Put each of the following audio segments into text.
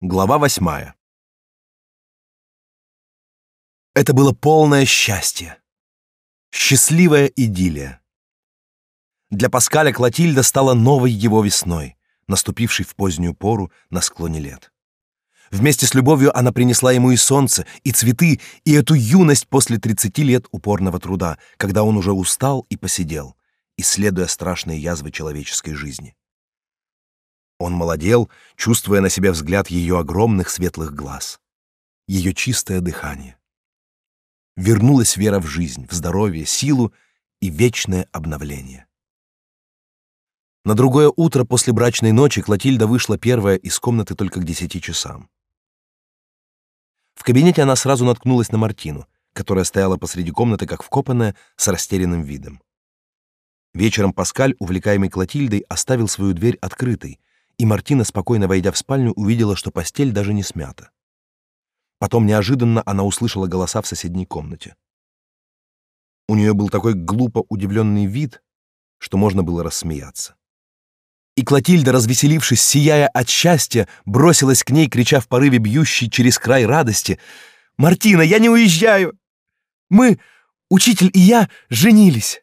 Глава восьмая. Это было полное счастье. Счастливая идиллия. Для Паскаля Клотильда стала новой его весной, наступившей в позднюю пору на склоне лет. Вместе с любовью она принесла ему и солнце, и цветы, и эту юность после 30 лет упорного труда, когда он уже устал и посидел, исследуя страшные язвы человеческой жизни. Он молодел, чувствуя на себе взгляд ее огромных светлых глаз, ее чистое дыхание. Вернулась вера в жизнь, в здоровье, силу и вечное обновление. На другое утро после брачной ночи Клотильда вышла первая из комнаты только к десяти часам. В кабинете она сразу наткнулась на Мартину, которая стояла посреди комнаты как вкопанная, с растерянным видом. Вечером Паскаль, увлекаемый Клотильдой, оставил свою дверь открытой, и Мартина, спокойно войдя в спальню, увидела, что постель даже не смята. Потом неожиданно она услышала голоса в соседней комнате. У нее был такой глупо удивленный вид, что можно было рассмеяться. И Клотильда, развеселившись, сияя от счастья, бросилась к ней, крича в порыве бьющей через край радости: "Мартина, я не уезжаю! Мы, учитель и я, женились!"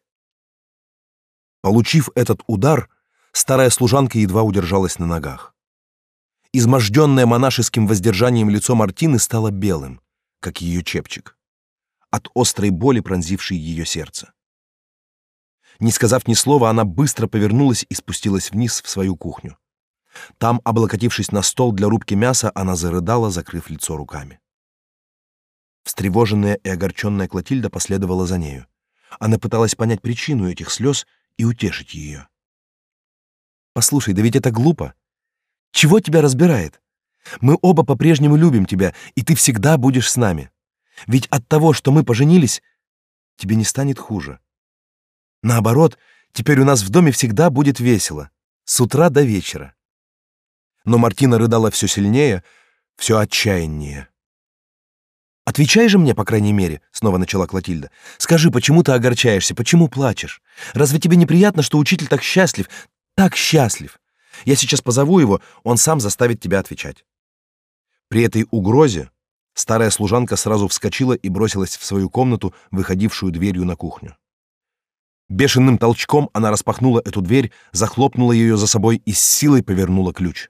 Получив этот удар, Старая служанка едва удержалась на ногах. Изможденное монашеским воздержанием лицо Мартины стало белым, как ее чепчик, от острой боли, пронзившей ее сердце. Не сказав ни слова, она быстро повернулась и спустилась вниз в свою кухню. Там, облокотившись на стол для рубки мяса, она зарыдала, закрыв лицо руками. Встревоженная и огорченная Клотильда последовала за нею. Она пыталась понять причину этих слез и утешить ее. Послушай, да ведь это глупо. Чего тебя разбирает? Мы оба по-прежнему любим тебя, и ты всегда будешь с нами. Ведь от того, что мы поженились, тебе не станет хуже. Наоборот, теперь у нас в доме всегда будет весело, с утра до вечера. Но Мартина рыдала все сильнее, все отчаяннее. Отвечай же мне, по крайней мере, снова начала Клотильда. Скажи, почему ты огорчаешься, почему плачешь? Разве тебе неприятно, что учитель так счастлив, так счастлив. Я сейчас позову его, он сам заставит тебя отвечать. При этой угрозе старая служанка сразу вскочила и бросилась в свою комнату, выходившую дверью на кухню. Бешеным толчком она распахнула эту дверь, захлопнула ее за собой и с силой повернула ключ.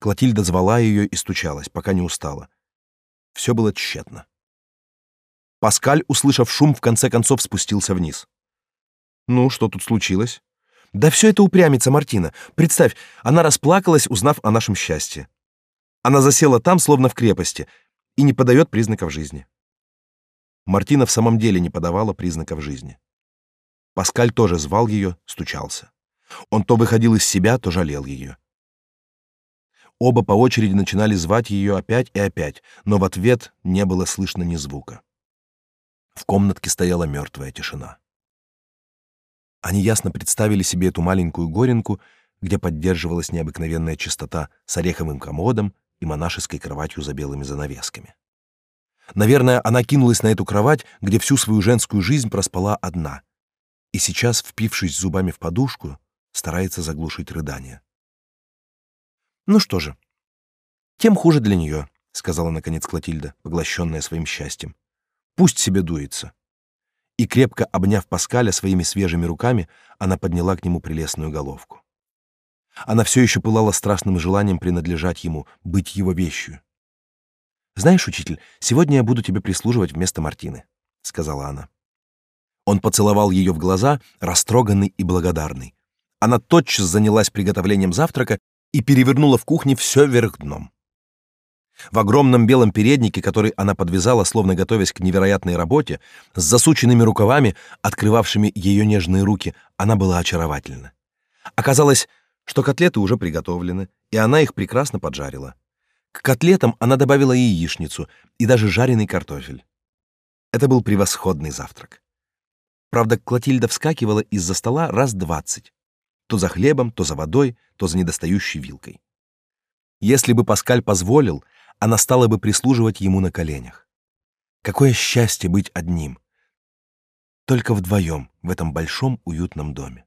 Клотильда звала ее и стучалась, пока не устала. Все было тщетно. Паскаль, услышав шум, в конце концов спустился вниз. Ну, что тут случилось? Да все это упрямится Мартина. Представь, она расплакалась, узнав о нашем счастье. Она засела там, словно в крепости, и не подает признаков жизни. Мартина в самом деле не подавала признаков жизни. Паскаль тоже звал ее, стучался. Он то выходил из себя, то жалел ее. Оба по очереди начинали звать ее опять и опять, но в ответ не было слышно ни звука. В комнатке стояла мертвая тишина. Они ясно представили себе эту маленькую горенку, где поддерживалась необыкновенная чистота с ореховым комодом и монашеской кроватью за белыми занавесками. Наверное, она кинулась на эту кровать, где всю свою женскую жизнь проспала одна, и сейчас, впившись зубами в подушку, старается заглушить рыдание. Ну что же, тем хуже для нее, сказала наконец Клотильда, поглощенная своим счастьем. Пусть себе дуется и, крепко обняв Паскаля своими свежими руками, она подняла к нему прелестную головку. Она все еще пылала страстным желанием принадлежать ему, быть его вещью. «Знаешь, учитель, сегодня я буду тебе прислуживать вместо Мартины», — сказала она. Он поцеловал ее в глаза, растроганный и благодарный. Она тотчас занялась приготовлением завтрака и перевернула в кухне все вверх дном. В огромном белом переднике, который она подвязала, словно готовясь к невероятной работе, с засученными рукавами, открывавшими ее нежные руки, она была очаровательна. Оказалось, что котлеты уже приготовлены, и она их прекрасно поджарила. К котлетам она добавила и яичницу, и даже жареный картофель. Это был превосходный завтрак. Правда, Клотильда вскакивала из-за стола раз двадцать. То за хлебом, то за водой, то за недостающей вилкой. Если бы Паскаль позволил, она стала бы прислуживать ему на коленях. Какое счастье быть одним. Только вдвоем в этом большом уютном доме.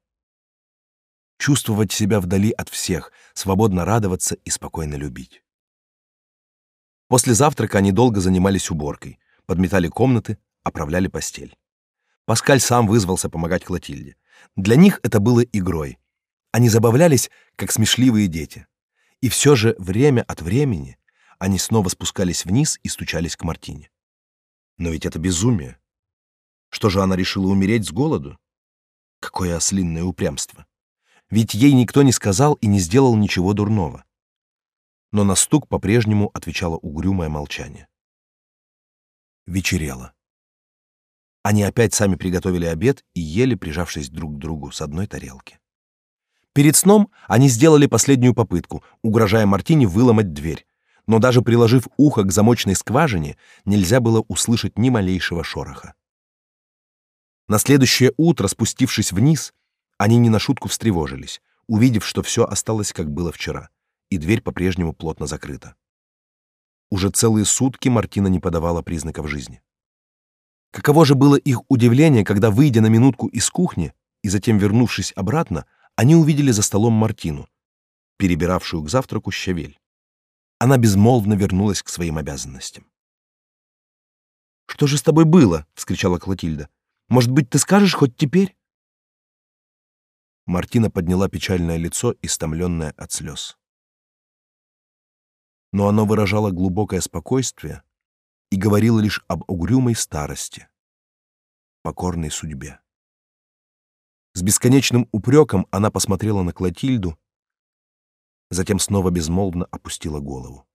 Чувствовать себя вдали от всех, свободно радоваться и спокойно любить. После завтрака они долго занимались уборкой, подметали комнаты, оправляли постель. Паскаль сам вызвался помогать Клотильде. Для них это было игрой. Они забавлялись, как смешливые дети. И все же время от времени они снова спускались вниз и стучались к Мартине. Но ведь это безумие. Что же она решила умереть с голоду? Какое ослинное упрямство. Ведь ей никто не сказал и не сделал ничего дурного. Но на стук по-прежнему отвечало угрюмое молчание. Вечерело. Они опять сами приготовили обед и ели, прижавшись друг к другу с одной тарелки. Перед сном они сделали последнюю попытку, угрожая Мартине выломать дверь, но даже приложив ухо к замочной скважине, нельзя было услышать ни малейшего шороха. На следующее утро, спустившись вниз, они не на шутку встревожились, увидев, что все осталось, как было вчера, и дверь по-прежнему плотно закрыта. Уже целые сутки Мартина не подавала признаков жизни. Каково же было их удивление, когда, выйдя на минутку из кухни и затем вернувшись обратно, они увидели за столом Мартину, перебиравшую к завтраку щавель. Она безмолвно вернулась к своим обязанностям. «Что же с тобой было?» — вскричала Клотильда. «Может быть, ты скажешь хоть теперь?» Мартина подняла печальное лицо, истомленное от слез. Но оно выражало глубокое спокойствие, и говорила лишь об угрюмой старости, покорной судьбе. С бесконечным упреком она посмотрела на Клотильду, затем снова безмолвно опустила голову.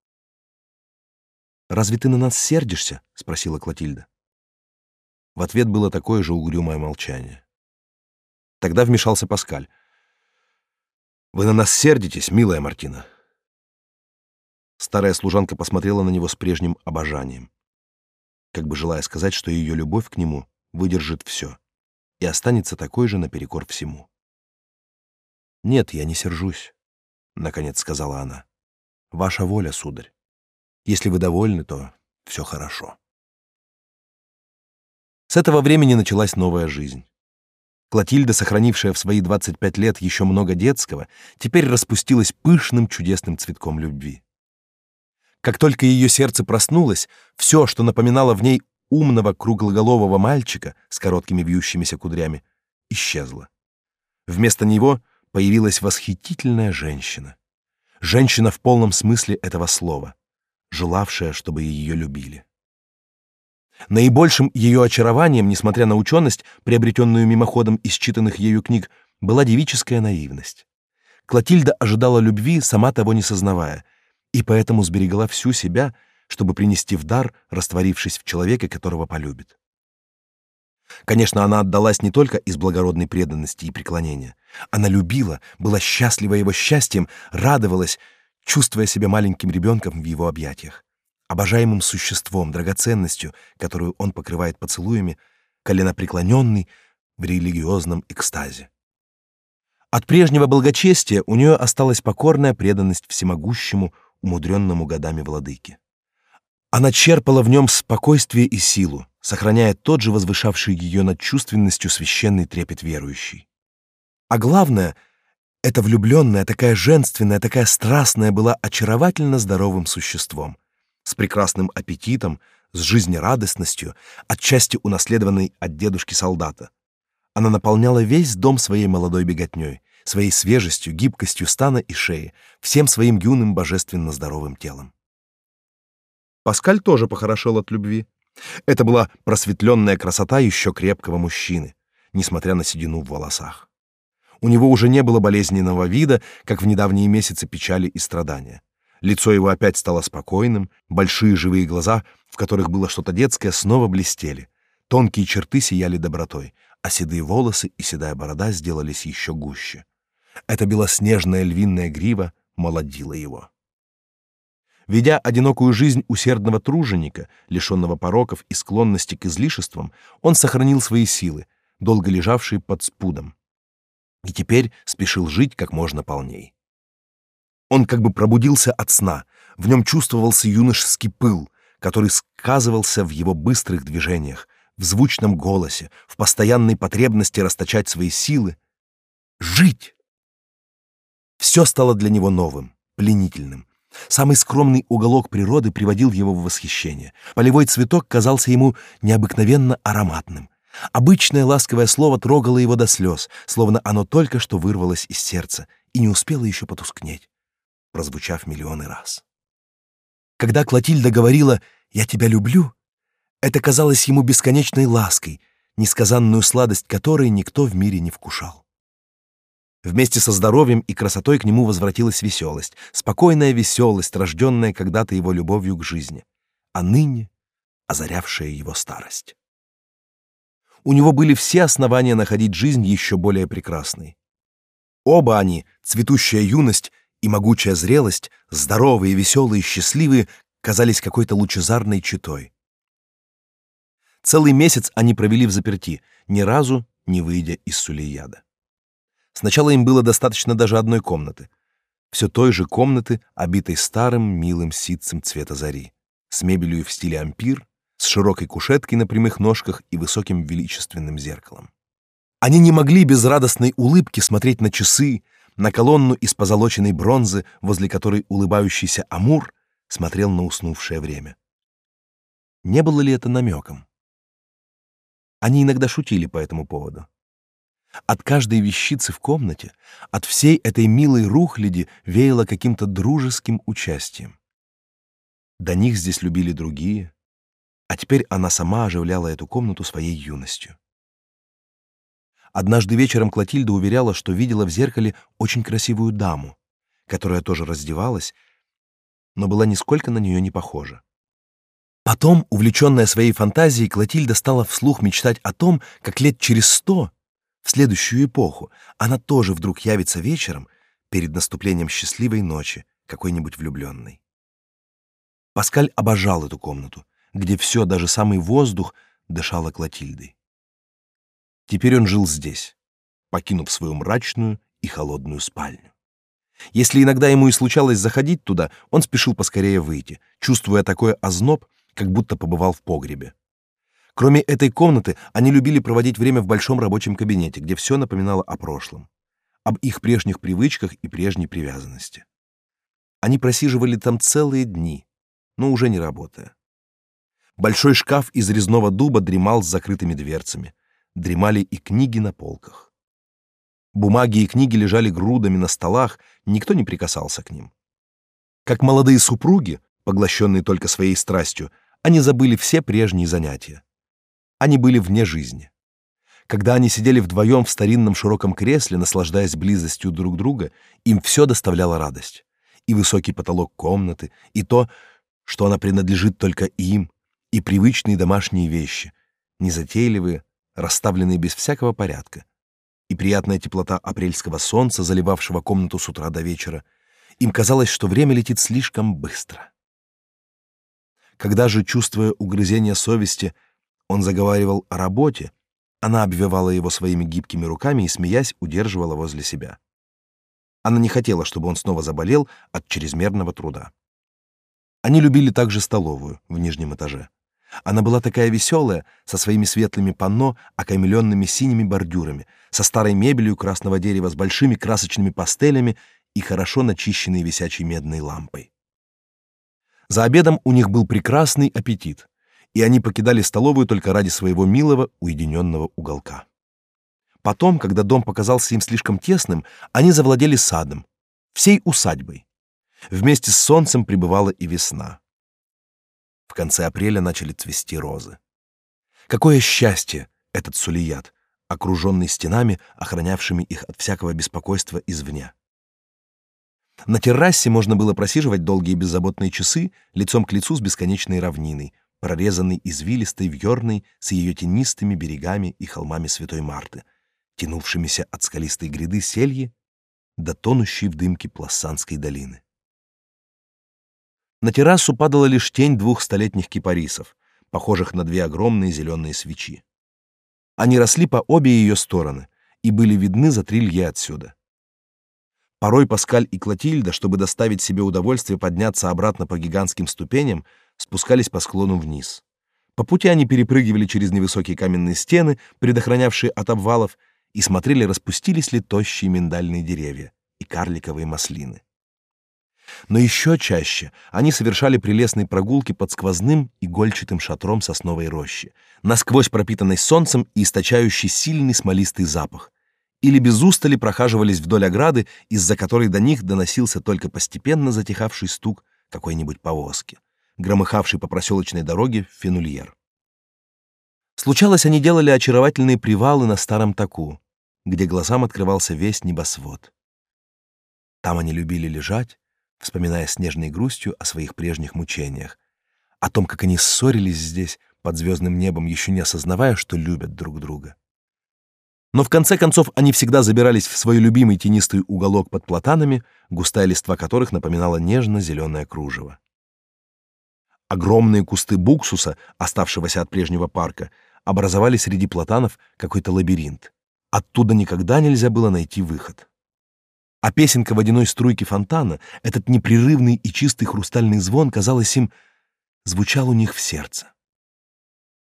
«Разве ты на нас сердишься?» — спросила Клотильда. В ответ было такое же угрюмое молчание. Тогда вмешался Паскаль. «Вы на нас сердитесь, милая Мартина?» Старая служанка посмотрела на него с прежним обожанием как бы желая сказать, что ее любовь к нему выдержит все и останется такой же наперекор всему. «Нет, я не сержусь», — наконец сказала она. «Ваша воля, сударь. Если вы довольны, то все хорошо». С этого времени началась новая жизнь. Клотильда, сохранившая в свои 25 лет еще много детского, теперь распустилась пышным чудесным цветком любви. Как только ее сердце проснулось, все, что напоминало в ней умного круглоголового мальчика с короткими вьющимися кудрями, исчезло. Вместо него появилась восхитительная женщина. Женщина в полном смысле этого слова, желавшая, чтобы ее любили. Наибольшим ее очарованием, несмотря на ученость, приобретенную мимоходом из читанных ею книг, была девическая наивность. Клотильда ожидала любви, сама того не сознавая, и поэтому сберегла всю себя, чтобы принести в дар, растворившись в человеке, которого полюбит. Конечно, она отдалась не только из благородной преданности и преклонения. Она любила, была счастлива его счастьем, радовалась, чувствуя себя маленьким ребенком в его объятиях, обожаемым существом, драгоценностью, которую он покрывает поцелуями, коленопреклоненный в религиозном экстазе. От прежнего благочестия у нее осталась покорная преданность всемогущему, умудренному годами владыки. Она черпала в нем спокойствие и силу, сохраняя тот же возвышавший ее над чувственностью священный трепет верующий. А главное, эта влюбленная, такая женственная, такая страстная была очаровательно здоровым существом, с прекрасным аппетитом, с жизнерадостностью, отчасти унаследованной от дедушки-солдата. Она наполняла весь дом своей молодой беготней, своей свежестью, гибкостью стана и шеи, всем своим юным божественно здоровым телом. Паскаль тоже похорошел от любви. Это была просветленная красота еще крепкого мужчины, несмотря на седину в волосах. У него уже не было болезненного вида, как в недавние месяцы печали и страдания. Лицо его опять стало спокойным, большие живые глаза, в которых было что-то детское, снова блестели. Тонкие черты сияли добротой, а седые волосы и седая борода сделались еще гуще. Эта белоснежная львиная грива молодила его. Ведя одинокую жизнь усердного труженика, лишенного пороков и склонности к излишествам, он сохранил свои силы, долго лежавшие под спудом, и теперь спешил жить как можно полней. Он как бы пробудился от сна, в нем чувствовался юношеский пыл, который сказывался в его быстрых движениях, в звучном голосе, в постоянной потребности расточать свои силы. Жить! Все стало для него новым, пленительным. Самый скромный уголок природы приводил его в восхищение. Полевой цветок казался ему необыкновенно ароматным. Обычное ласковое слово трогало его до слез, словно оно только что вырвалось из сердца и не успело еще потускнеть, прозвучав миллионы раз. Когда Клотильда говорила «я тебя люблю», это казалось ему бесконечной лаской, несказанную сладость которой никто в мире не вкушал. Вместе со здоровьем и красотой к нему возвратилась веселость, спокойная веселость, рожденная когда-то его любовью к жизни, а ныне озарявшая его старость. У него были все основания находить жизнь еще более прекрасной. Оба они, цветущая юность и могучая зрелость, здоровые, веселые, счастливые, казались какой-то лучезарной читой. Целый месяц они провели в заперти, ни разу не выйдя из Сулейяда. Сначала им было достаточно даже одной комнаты. Все той же комнаты, обитой старым милым ситцем цвета зари, с мебелью в стиле ампир, с широкой кушеткой на прямых ножках и высоким величественным зеркалом. Они не могли без радостной улыбки смотреть на часы, на колонну из позолоченной бронзы, возле которой улыбающийся Амур смотрел на уснувшее время. Не было ли это намеком? Они иногда шутили по этому поводу. От каждой вещицы в комнате, от всей этой милой рухляди веяло каким-то дружеским участием. До них здесь любили другие, а теперь она сама оживляла эту комнату своей юностью. Однажды вечером Клотильда уверяла, что видела в зеркале очень красивую даму, которая тоже раздевалась, но была нисколько на нее не похожа. Потом, увлеченная своей фантазией, Клотильда стала вслух мечтать о том, как лет через сто, в следующую эпоху, она тоже вдруг явится вечером перед наступлением счастливой ночи какой-нибудь влюбленной. Паскаль обожал эту комнату, где все, даже самый воздух, дышало Клотильдой. Теперь он жил здесь, покинув свою мрачную и холодную спальню. Если иногда ему и случалось заходить туда, он спешил поскорее выйти, чувствуя такой озноб, как будто побывал в погребе. Кроме этой комнаты, они любили проводить время в большом рабочем кабинете, где все напоминало о прошлом, об их прежних привычках и прежней привязанности. Они просиживали там целые дни, но уже не работая. Большой шкаф из резного дуба дремал с закрытыми дверцами. Дремали и книги на полках. Бумаги и книги лежали грудами на столах, никто не прикасался к ним. Как молодые супруги, поглощенные только своей страстью, они забыли все прежние занятия. Они были вне жизни. Когда они сидели вдвоем в старинном широком кресле, наслаждаясь близостью друг друга, им все доставляло радость. И высокий потолок комнаты, и то, что она принадлежит только им, и привычные домашние вещи, незатейливые, расставленные без всякого порядка, и приятная теплота апрельского солнца, заливавшего комнату с утра до вечера, им казалось, что время летит слишком быстро. Когда же, чувствуя угрызение совести, он заговаривал о работе, она обвивала его своими гибкими руками и, смеясь, удерживала возле себя. Она не хотела, чтобы он снова заболел от чрезмерного труда. Они любили также столовую в нижнем этаже. Она была такая веселая, со своими светлыми панно, окаймленными синими бордюрами, со старой мебелью красного дерева, с большими красочными пастелями и хорошо начищенной висячей медной лампой. За обедом у них был прекрасный аппетит, и они покидали столовую только ради своего милого уединенного уголка. Потом, когда дом показался им слишком тесным, они завладели садом, всей усадьбой. Вместе с солнцем пребывала и весна. В конце апреля начали цвести розы. Какое счастье этот сулият, окруженный стенами, охранявшими их от всякого беспокойства извне. На террасе можно было просиживать долгие беззаботные часы лицом к лицу с бесконечной равниной, прорезанной извилистой вьерной с ее тенистыми берегами и холмами Святой Марты, тянувшимися от скалистой гряды сельи до тонущей в дымке Плассанской долины. На террасу падала лишь тень двух столетних кипарисов, похожих на две огромные зеленые свечи. Они росли по обе ее стороны и были видны за три лье отсюда. Порой Паскаль и Клотильда, чтобы доставить себе удовольствие подняться обратно по гигантским ступеням, спускались по склону вниз. По пути они перепрыгивали через невысокие каменные стены, предохранявшие от обвалов, и смотрели, распустились ли тощие миндальные деревья и карликовые маслины. Но еще чаще они совершали прелестные прогулки под сквозным игольчатым шатром сосновой рощи, насквозь пропитанной солнцем и источающей сильный смолистый запах, или без устали прохаживались вдоль ограды, из-за которой до них доносился только постепенно затихавший стук какой-нибудь повозки, громыхавшей по проселочной дороге Фенульер. Случалось, они делали очаровательные привалы на старом таку, где глазам открывался весь небосвод. Там они любили лежать, вспоминая снежной грустью о своих прежних мучениях, о том, как они ссорились здесь под звездным небом, еще не осознавая, что любят друг друга. Но в конце концов они всегда забирались в свой любимый тенистый уголок под платанами, густая листва которых напоминала нежно-зеленое кружево. Огромные кусты буксуса, оставшегося от прежнего парка, образовали среди платанов какой-то лабиринт. Оттуда никогда нельзя было найти выход. А песенка водяной струйки фонтана, этот непрерывный и чистый хрустальный звон, казалось им, звучал у них в сердце.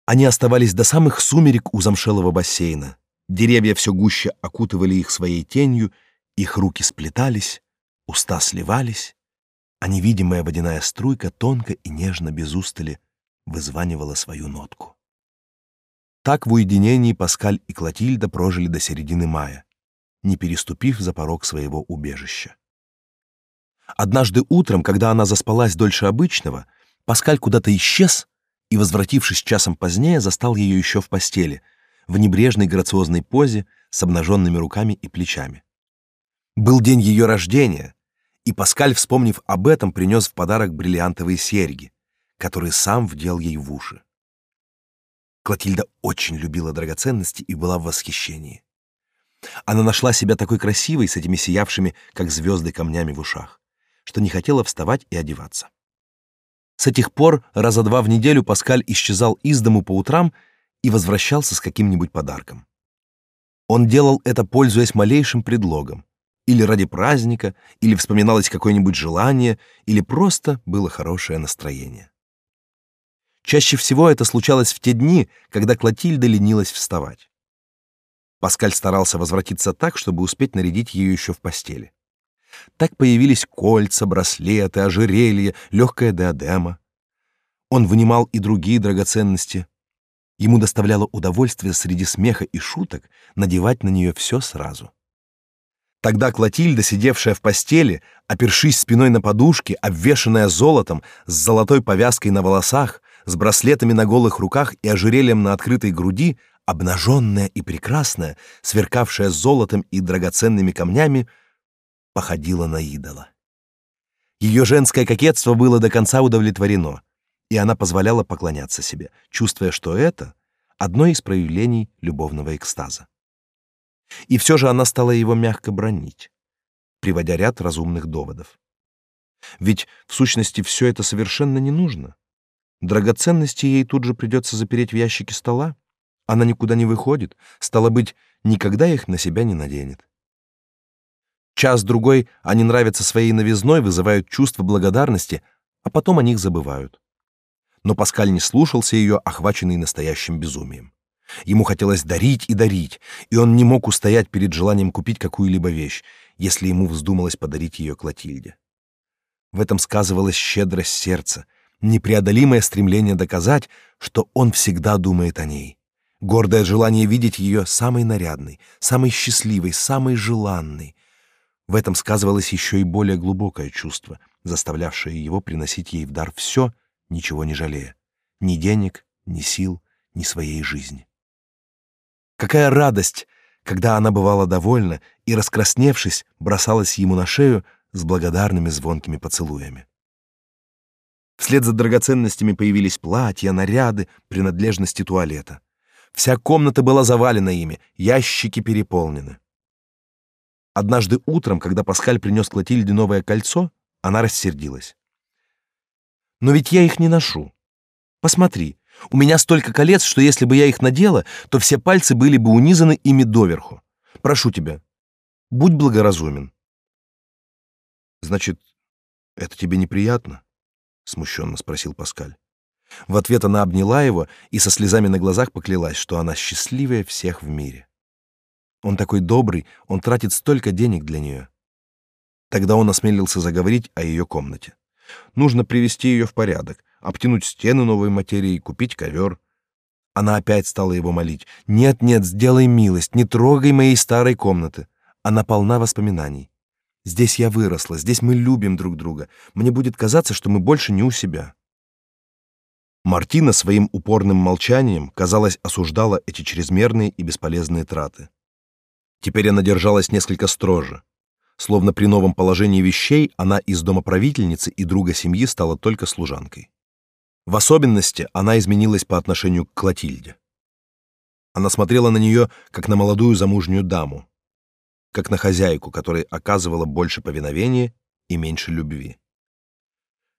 Они оставались до самых сумерек у замшелого бассейна. Деревья все гуще окутывали их своей тенью, их руки сплетались, уста сливались, а невидимая водяная струйка тонко и нежно без устали вызванивала свою нотку. Так в уединении Паскаль и Клотильда прожили до середины мая не переступив за порог своего убежища. Однажды утром, когда она заспалась дольше обычного, Паскаль куда-то исчез и, возвратившись часом позднее, застал ее еще в постели, в небрежной грациозной позе, с обнаженными руками и плечами. Был день ее рождения, и Паскаль, вспомнив об этом, принес в подарок бриллиантовые серьги, которые сам вдел ей в уши. Клотильда очень любила драгоценности и была в восхищении. Она нашла себя такой красивой с этими сиявшими, как звезды, камнями в ушах, что не хотела вставать и одеваться. С этих пор раза два в неделю Паскаль исчезал из дому по утрам и возвращался с каким-нибудь подарком. Он делал это, пользуясь малейшим предлогом, или ради праздника, или вспоминалось какое-нибудь желание, или просто было хорошее настроение. Чаще всего это случалось в те дни, когда Клотильда ленилась вставать. Паскаль старался возвратиться так, чтобы успеть нарядить ее еще в постели. Так появились кольца, браслеты, ожерелья, легкая диадема. Он вынимал и другие драгоценности. Ему доставляло удовольствие среди смеха и шуток надевать на нее все сразу. Тогда Клотильда, сидевшая в постели, опершись спиной на подушке, обвешанная золотом, с золотой повязкой на волосах, с браслетами на голых руках и ожерельем на открытой груди, обнаженная и прекрасная, сверкавшая золотом и драгоценными камнями, походила на идола. Ее женское кокетство было до конца удовлетворено, и она позволяла поклоняться себе, чувствуя, что это одно из проявлений любовного экстаза. И все же она стала его мягко бронить, приводя ряд разумных доводов. Ведь в сущности все это совершенно не нужно. Драгоценности ей тут же придется запереть в ящике стола, она никуда не выходит, стало быть, никогда их на себя не наденет. Час-другой они нравятся своей новизной, вызывают чувство благодарности, а потом о них забывают. Но Паскаль не слушался ее, охваченный настоящим безумием. Ему хотелось дарить и дарить, и он не мог устоять перед желанием купить какую-либо вещь, если ему вздумалось подарить ее Клотильде. В этом сказывалась щедрость сердца, непреодолимое стремление доказать, что он всегда думает о ней гордое желание видеть ее самой нарядной, самой счастливой, самой желанной. В этом сказывалось еще и более глубокое чувство, заставлявшее его приносить ей в дар все, ничего не жалея, ни денег, ни сил, ни своей жизни. Какая радость, когда она бывала довольна и, раскрасневшись, бросалась ему на шею с благодарными звонкими поцелуями. Вслед за драгоценностями появились платья, наряды, принадлежности туалета. Вся комната была завалена ими, ящики переполнены. Однажды утром, когда Паскаль принес Клотильде новое кольцо, она рассердилась. «Но ведь я их не ношу. Посмотри, у меня столько колец, что если бы я их надела, то все пальцы были бы унизаны ими доверху. Прошу тебя, будь благоразумен». «Значит, это тебе неприятно?» — смущенно спросил Паскаль. В ответ она обняла его и со слезами на глазах поклялась, что она счастливее всех в мире. Он такой добрый, он тратит столько денег для нее. Тогда он осмелился заговорить о ее комнате. Нужно привести ее в порядок, обтянуть стены новой материей, купить ковер. Она опять стала его молить. «Нет, нет, сделай милость, не трогай моей старой комнаты. Она полна воспоминаний. Здесь я выросла, здесь мы любим друг друга. Мне будет казаться, что мы больше не у себя». Мартина своим упорным молчанием, казалось, осуждала эти чрезмерные и бесполезные траты. Теперь она держалась несколько строже. Словно при новом положении вещей она из домоправительницы и друга семьи стала только служанкой. В особенности она изменилась по отношению к Клотильде. Она смотрела на нее, как на молодую замужнюю даму, как на хозяйку, которой оказывала больше повиновения и меньше любви.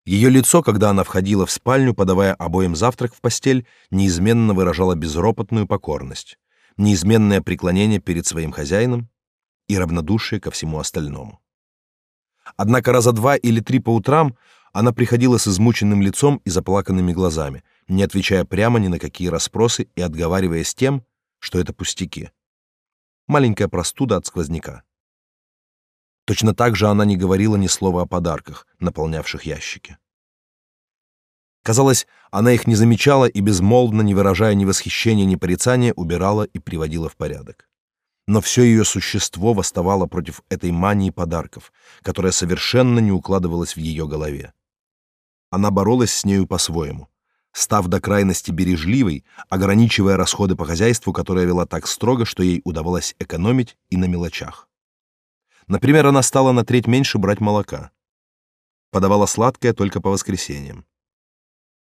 Ее лицо, когда она входила в спальню, подавая обоим завтрак в постель, неизменно выражало безропотную покорность, неизменное преклонение перед своим хозяином и равнодушие ко всему остальному. Однако раза два или три по утрам она приходила с измученным лицом и заплаканными глазами, не отвечая прямо ни на какие расспросы и отговариваясь тем, что это пустяки. Маленькая простуда от сквозняка. Точно так же она не говорила ни слова о подарках, наполнявших ящики. Казалось, она их не замечала и безмолвно, не выражая ни восхищения, ни порицания, убирала и приводила в порядок. Но все ее существо восставало против этой мании подарков, которая совершенно не укладывалась в ее голове. Она боролась с нею по-своему, став до крайности бережливой, ограничивая расходы по хозяйству, которое вела так строго, что ей удавалось экономить и на мелочах. Например, она стала на треть меньше брать молока. Подавала сладкое только по воскресеньям.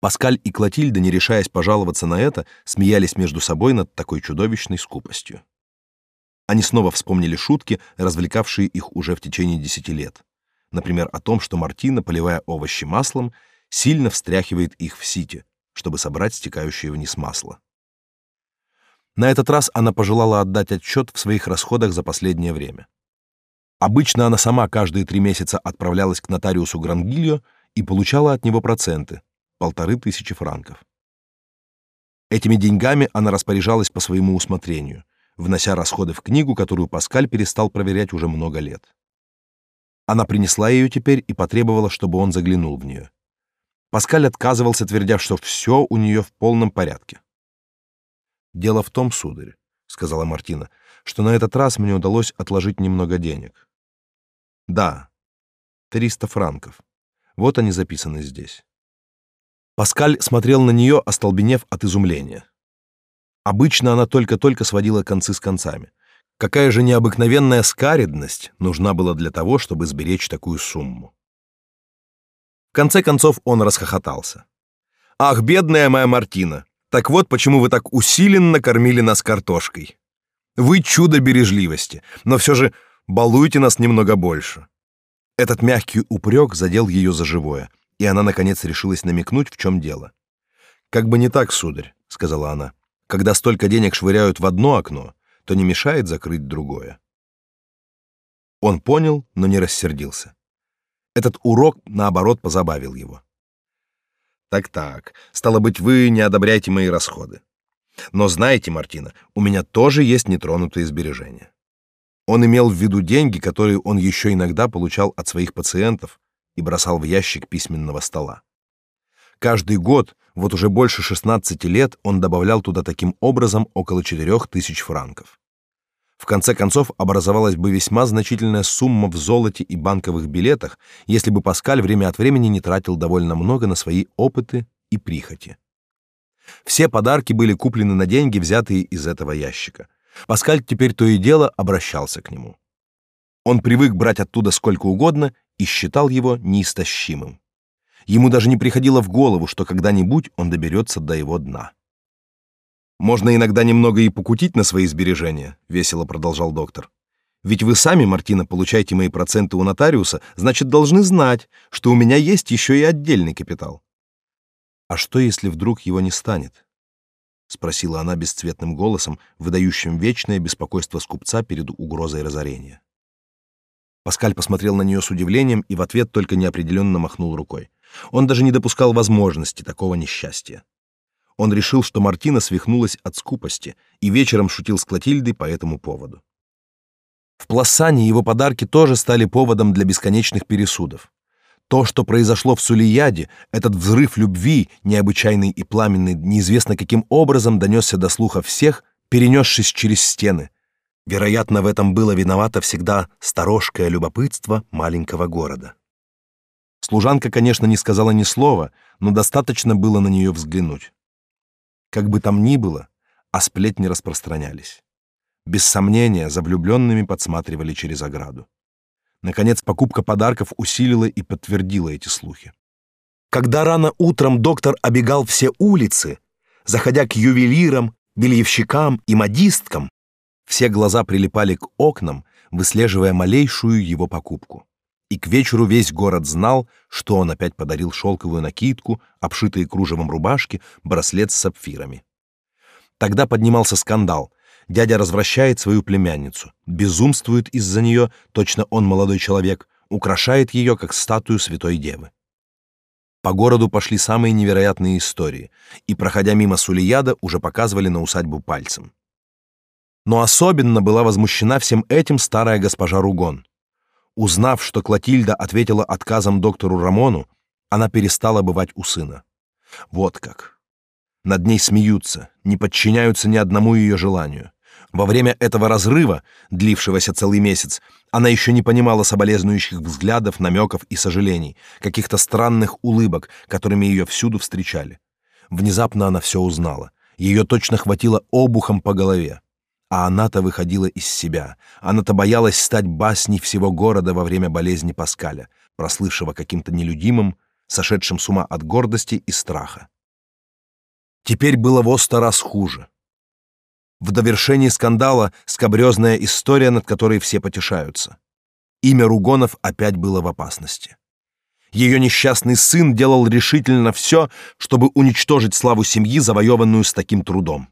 Паскаль и Клотильда, не решаясь пожаловаться на это, смеялись между собой над такой чудовищной скупостью. Они снова вспомнили шутки, развлекавшие их уже в течение десяти лет. Например, о том, что Мартина, поливая овощи маслом, сильно встряхивает их в сите, чтобы собрать стекающее вниз масло. На этот раз она пожелала отдать отчет в своих расходах за последнее время. Обычно она сама каждые три месяца отправлялась к нотариусу Грангильо и получала от него проценты — полторы тысячи франков. Этими деньгами она распоряжалась по своему усмотрению, внося расходы в книгу, которую Паскаль перестал проверять уже много лет. Она принесла ее теперь и потребовала, чтобы он заглянул в нее. Паскаль отказывался, твердя, что все у нее в полном порядке. «Дело в том, сударь», — сказала Мартина, — «что на этот раз мне удалось отложить немного денег. Да, 300 франков. Вот они записаны здесь. Паскаль смотрел на нее, остолбенев от изумления. Обычно она только-только сводила концы с концами. Какая же необыкновенная скаридность нужна была для того, чтобы сберечь такую сумму. В конце концов он расхохотался. «Ах, бедная моя Мартина! Так вот, почему вы так усиленно кормили нас картошкой. Вы чудо бережливости, но все же балуйте нас немного больше. Этот мягкий упрек задел ее за живое, и она наконец решилась намекнуть, в чем дело. Как бы не так, сударь, сказала она. Когда столько денег швыряют в одно окно, то не мешает закрыть другое. Он понял, но не рассердился. Этот урок наоборот позабавил его. Так-так. Стало быть, вы не одобряете мои расходы. Но знаете, Мартина, у меня тоже есть нетронутые сбережения. Он имел в виду деньги, которые он еще иногда получал от своих пациентов и бросал в ящик письменного стола. Каждый год, вот уже больше 16 лет, он добавлял туда таким образом около 4000 франков. В конце концов, образовалась бы весьма значительная сумма в золоте и банковых билетах, если бы Паскаль время от времени не тратил довольно много на свои опыты и прихоти. Все подарки были куплены на деньги, взятые из этого ящика. Паскаль теперь то и дело обращался к нему. Он привык брать оттуда сколько угодно и считал его неистощимым. Ему даже не приходило в голову, что когда-нибудь он доберется до его дна. Можно иногда немного и покутить на свои сбережения, весело продолжал доктор. Ведь вы сами, Мартина, получаете мои проценты у нотариуса, значит, должны знать, что у меня есть еще и отдельный капитал. А что, если вдруг его не станет? спросила она бесцветным голосом, выдающим вечное беспокойство скупца перед угрозой разорения. Паскаль посмотрел на нее с удивлением и в ответ только неопределенно махнул рукой. Он даже не допускал возможности такого несчастья. Он решил, что Мартина свихнулась от скупости, и вечером шутил с Клотильдой по этому поводу. В Пласане его подарки тоже стали поводом для бесконечных пересудов. То, что произошло в Сулияде, этот взрыв любви, необычайный и пламенный, неизвестно каким образом донесся до слуха всех, перенесшись через стены. Вероятно, в этом было виновато всегда сторожкое любопытство маленького города. Служанка, конечно, не сказала ни слова, но достаточно было на нее взглянуть. Как бы там ни было, а сплетни распространялись. Без сомнения, за влюбленными подсматривали через ограду. Наконец, покупка подарков усилила и подтвердила эти слухи. Когда рано утром доктор обегал все улицы, заходя к ювелирам, бельевщикам и модисткам, все глаза прилипали к окнам, выслеживая малейшую его покупку. И к вечеру весь город знал, что он опять подарил шелковую накидку, обшитые кружевом рубашки, браслет с сапфирами. Тогда поднимался скандал, Дядя развращает свою племянницу, безумствует из-за нее, точно он молодой человек, украшает ее, как статую святой девы. По городу пошли самые невероятные истории, и, проходя мимо Сулияда, уже показывали на усадьбу пальцем. Но особенно была возмущена всем этим старая госпожа Ругон. Узнав, что Клотильда ответила отказом доктору Рамону, она перестала бывать у сына. Вот как. Над ней смеются, не подчиняются ни одному ее желанию. Во время этого разрыва, длившегося целый месяц, она еще не понимала соболезнующих взглядов, намеков и сожалений, каких-то странных улыбок, которыми ее всюду встречали. Внезапно она все узнала. Ее точно хватило обухом по голове. А она-то выходила из себя. Она-то боялась стать басней всего города во время болезни Паскаля, прослышав каким-то нелюдимым, сошедшим с ума от гордости и страха. Теперь было во сто раз хуже. В довершении скандала скабрёзная история, над которой все потешаются. Имя Ругонов опять было в опасности. Ее несчастный сын делал решительно все, чтобы уничтожить славу семьи, завоеванную с таким трудом.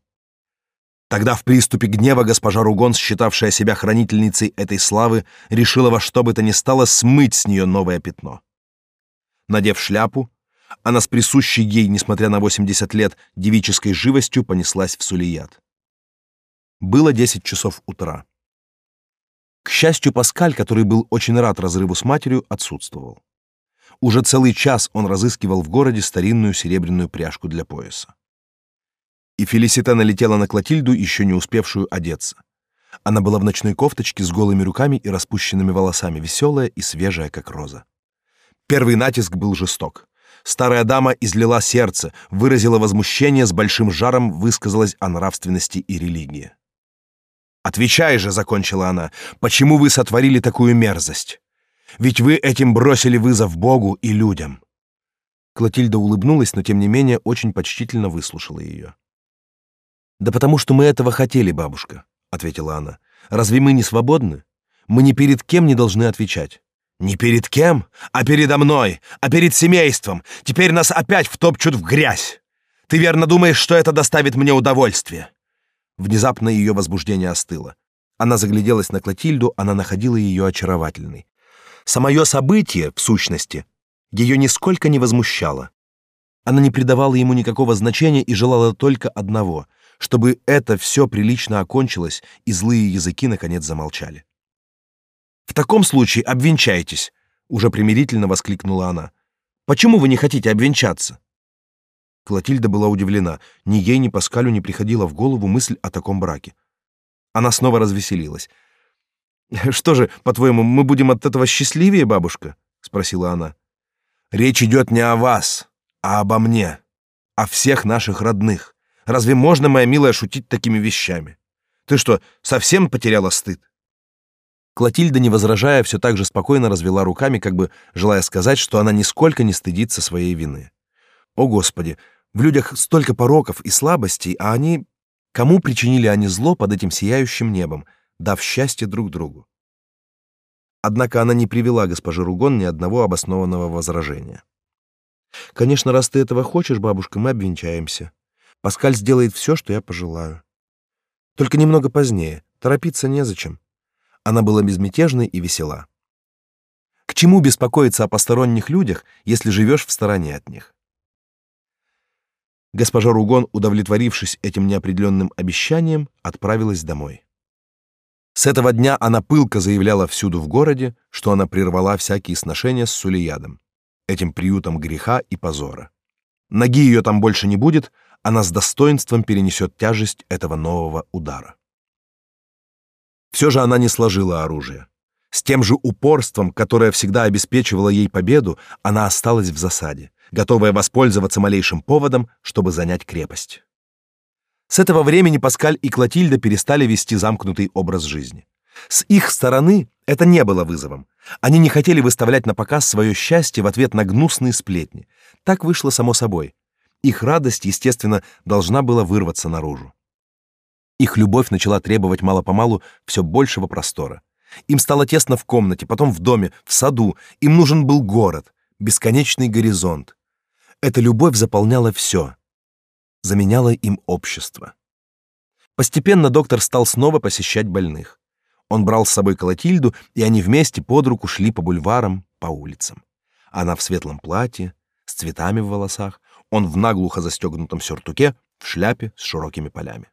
Тогда в приступе гнева госпожа Ругон, считавшая себя хранительницей этой славы, решила во что бы то ни стало смыть с нее новое пятно. Надев шляпу, она с присущей ей, несмотря на 80 лет, девической живостью понеслась в Сулият. Было 10 часов утра. К счастью, Паскаль, который был очень рад разрыву с матерью, отсутствовал. Уже целый час он разыскивал в городе старинную серебряную пряжку для пояса. И Фелисита налетела на Клотильду, еще не успевшую одеться. Она была в ночной кофточке с голыми руками и распущенными волосами, веселая и свежая, как роза. Первый натиск был жесток. Старая дама излила сердце, выразила возмущение, с большим жаром высказалась о нравственности и религии. Отвечай же, закончила она, почему вы сотворили такую мерзость? Ведь вы этим бросили вызов Богу и людям. Клотильда улыбнулась, но тем не менее очень почтительно выслушала ее. Да потому что мы этого хотели, бабушка, ответила она. Разве мы не свободны? Мы ни перед кем не должны отвечать. Не перед кем, а передо мной, а перед семейством. Теперь нас опять втопчут в грязь. Ты верно думаешь, что это доставит мне удовольствие? Внезапно ее возбуждение остыло. Она загляделась на Клотильду, она находила ее очаровательной. Самое событие, в сущности, ее нисколько не возмущало. Она не придавала ему никакого значения и желала только одного — чтобы это все прилично окончилось и злые языки наконец замолчали. «В таком случае обвенчайтесь!» — уже примирительно воскликнула она. «Почему вы не хотите обвенчаться?» Клотильда была удивлена. Ни ей, ни Паскалю не приходила в голову мысль о таком браке. Она снова развеселилась. «Что же, по-твоему, мы будем от этого счастливее, бабушка?» — спросила она. «Речь идет не о вас, а обо мне, о всех наших родных. Разве можно, моя милая, шутить такими вещами? Ты что, совсем потеряла стыд?» Клотильда, не возражая, все так же спокойно развела руками, как бы желая сказать, что она нисколько не стыдится своей вины. О, Господи, в людях столько пороков и слабостей, а они... Кому причинили они зло под этим сияющим небом, дав счастье друг другу? Однако она не привела госпоже Ругон ни одного обоснованного возражения. «Конечно, раз ты этого хочешь, бабушка, мы обвенчаемся. Паскаль сделает все, что я пожелаю. Только немного позднее, торопиться незачем». Она была безмятежной и весела. К чему беспокоиться о посторонних людях, если живешь в стороне от них? Госпожа Ругон, удовлетворившись этим неопределенным обещанием, отправилась домой. С этого дня она пылко заявляла всюду в городе, что она прервала всякие сношения с Сулиядом, этим приютом греха и позора. Ноги ее там больше не будет, она с достоинством перенесет тяжесть этого нового удара. Все же она не сложила оружие. С тем же упорством, которое всегда обеспечивало ей победу, она осталась в засаде, готовая воспользоваться малейшим поводом, чтобы занять крепость. С этого времени Паскаль и Клотильда перестали вести замкнутый образ жизни. С их стороны это не было вызовом. Они не хотели выставлять на показ свое счастье в ответ на гнусные сплетни. Так вышло само собой. Их радость, естественно, должна была вырваться наружу. Их любовь начала требовать мало-помалу все большего простора. Им стало тесно в комнате, потом в доме, в саду. Им нужен был город, бесконечный горизонт. Эта любовь заполняла все, заменяла им общество. Постепенно доктор стал снова посещать больных. Он брал с собой Колотильду, и они вместе под руку шли по бульварам, по улицам. Она в светлом платье, с цветами в волосах, он в наглухо застегнутом сюртуке, в шляпе с широкими полями.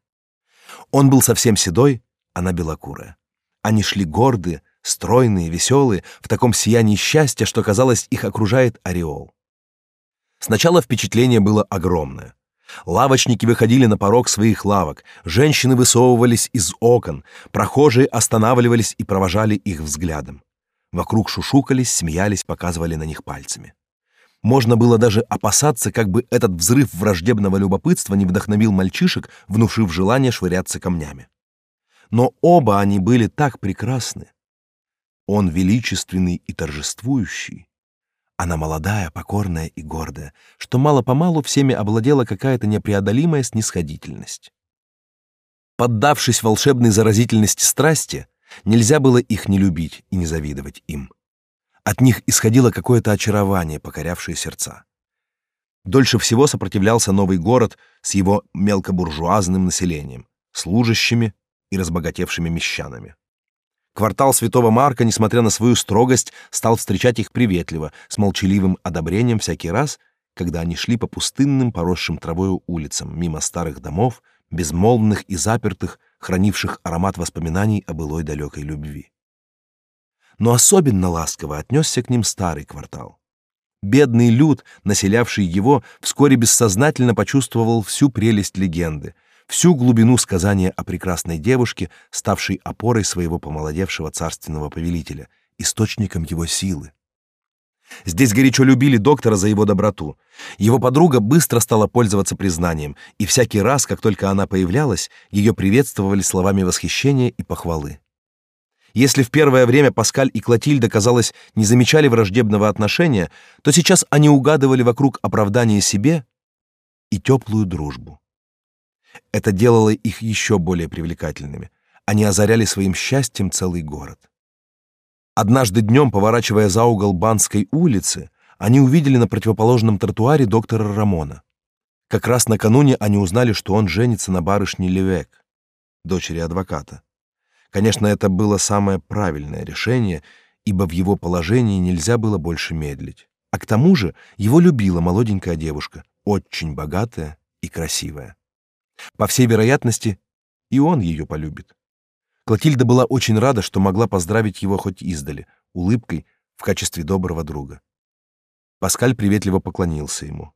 Он был совсем седой, она белокурая. Они шли гордые, стройные, веселые, в таком сиянии счастья, что, казалось, их окружает ореол. Сначала впечатление было огромное. Лавочники выходили на порог своих лавок, женщины высовывались из окон, прохожие останавливались и провожали их взглядом. Вокруг шушукались, смеялись, показывали на них пальцами. Можно было даже опасаться, как бы этот взрыв враждебного любопытства не вдохновил мальчишек, внушив желание швыряться камнями. Но оба они были так прекрасны. Он величественный и торжествующий. Она молодая, покорная и гордая, что мало-помалу всеми овладела какая-то непреодолимая снисходительность. Поддавшись волшебной заразительности страсти, нельзя было их не любить и не завидовать им. От них исходило какое-то очарование, покорявшее сердца. Дольше всего сопротивлялся новый город с его мелкобуржуазным населением, служащими и разбогатевшими мещанами. Квартал Святого Марка, несмотря на свою строгость, стал встречать их приветливо, с молчаливым одобрением всякий раз, когда они шли по пустынным, поросшим травою улицам, мимо старых домов, безмолвных и запертых, хранивших аромат воспоминаний о былой далекой любви. Но особенно ласково отнесся к ним старый квартал. Бедный люд, населявший его, вскоре бессознательно почувствовал всю прелесть легенды — всю глубину сказания о прекрасной девушке, ставшей опорой своего помолодевшего царственного повелителя, источником его силы. Здесь горячо любили доктора за его доброту. Его подруга быстро стала пользоваться признанием, и всякий раз, как только она появлялась, ее приветствовали словами восхищения и похвалы. Если в первое время Паскаль и Клотильда, казалось, не замечали враждебного отношения, то сейчас они угадывали вокруг оправдание себе и теплую дружбу. Это делало их еще более привлекательными. Они озаряли своим счастьем целый город. Однажды днем, поворачивая за угол Банской улицы, они увидели на противоположном тротуаре доктора Рамона. Как раз накануне они узнали, что он женится на барышне Левек, дочери адвоката. Конечно, это было самое правильное решение, ибо в его положении нельзя было больше медлить. А к тому же его любила молоденькая девушка, очень богатая и красивая. По всей вероятности, и он ее полюбит. Клотильда была очень рада, что могла поздравить его хоть издали, улыбкой в качестве доброго друга. Паскаль приветливо поклонился ему.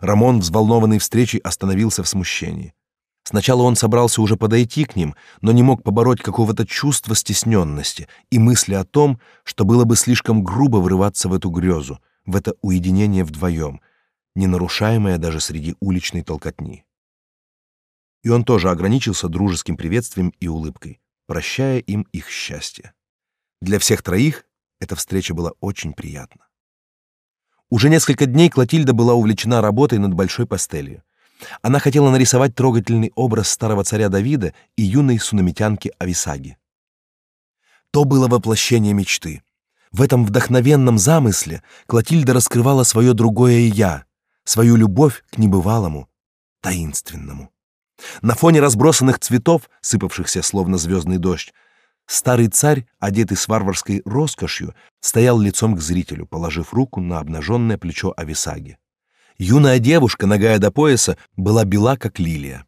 Рамон, взволнованный встречей, остановился в смущении. Сначала он собрался уже подойти к ним, но не мог побороть какого-то чувства стесненности и мысли о том, что было бы слишком грубо врываться в эту грезу, в это уединение вдвоем, не нарушаемое даже среди уличной толкотни и он тоже ограничился дружеским приветствием и улыбкой, прощая им их счастье. Для всех троих эта встреча была очень приятна. Уже несколько дней Клотильда была увлечена работой над большой пастелью. Она хотела нарисовать трогательный образ старого царя Давида и юной сунамитянки Ависаги. То было воплощение мечты. В этом вдохновенном замысле Клотильда раскрывала свое другое «я», свою любовь к небывалому, таинственному. На фоне разбросанных цветов, сыпавшихся словно звездный дождь, старый царь, одетый с варварской роскошью, стоял лицом к зрителю, положив руку на обнаженное плечо Ависаги. Юная девушка, нагая до пояса, была бела, как лилия.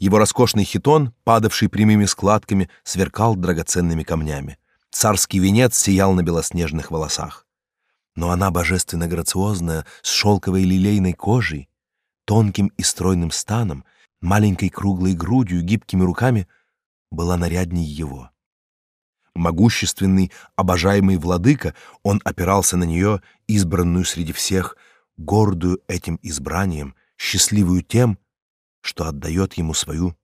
Его роскошный хитон, падавший прямыми складками, сверкал драгоценными камнями. Царский венец сиял на белоснежных волосах. Но она божественно грациозная, с шелковой лилейной кожей, тонким и стройным станом, маленькой круглой грудью, гибкими руками, была нарядней его. Могущественный, обожаемый владыка, он опирался на нее, избранную среди всех, гордую этим избранием, счастливую тем, что отдает ему свою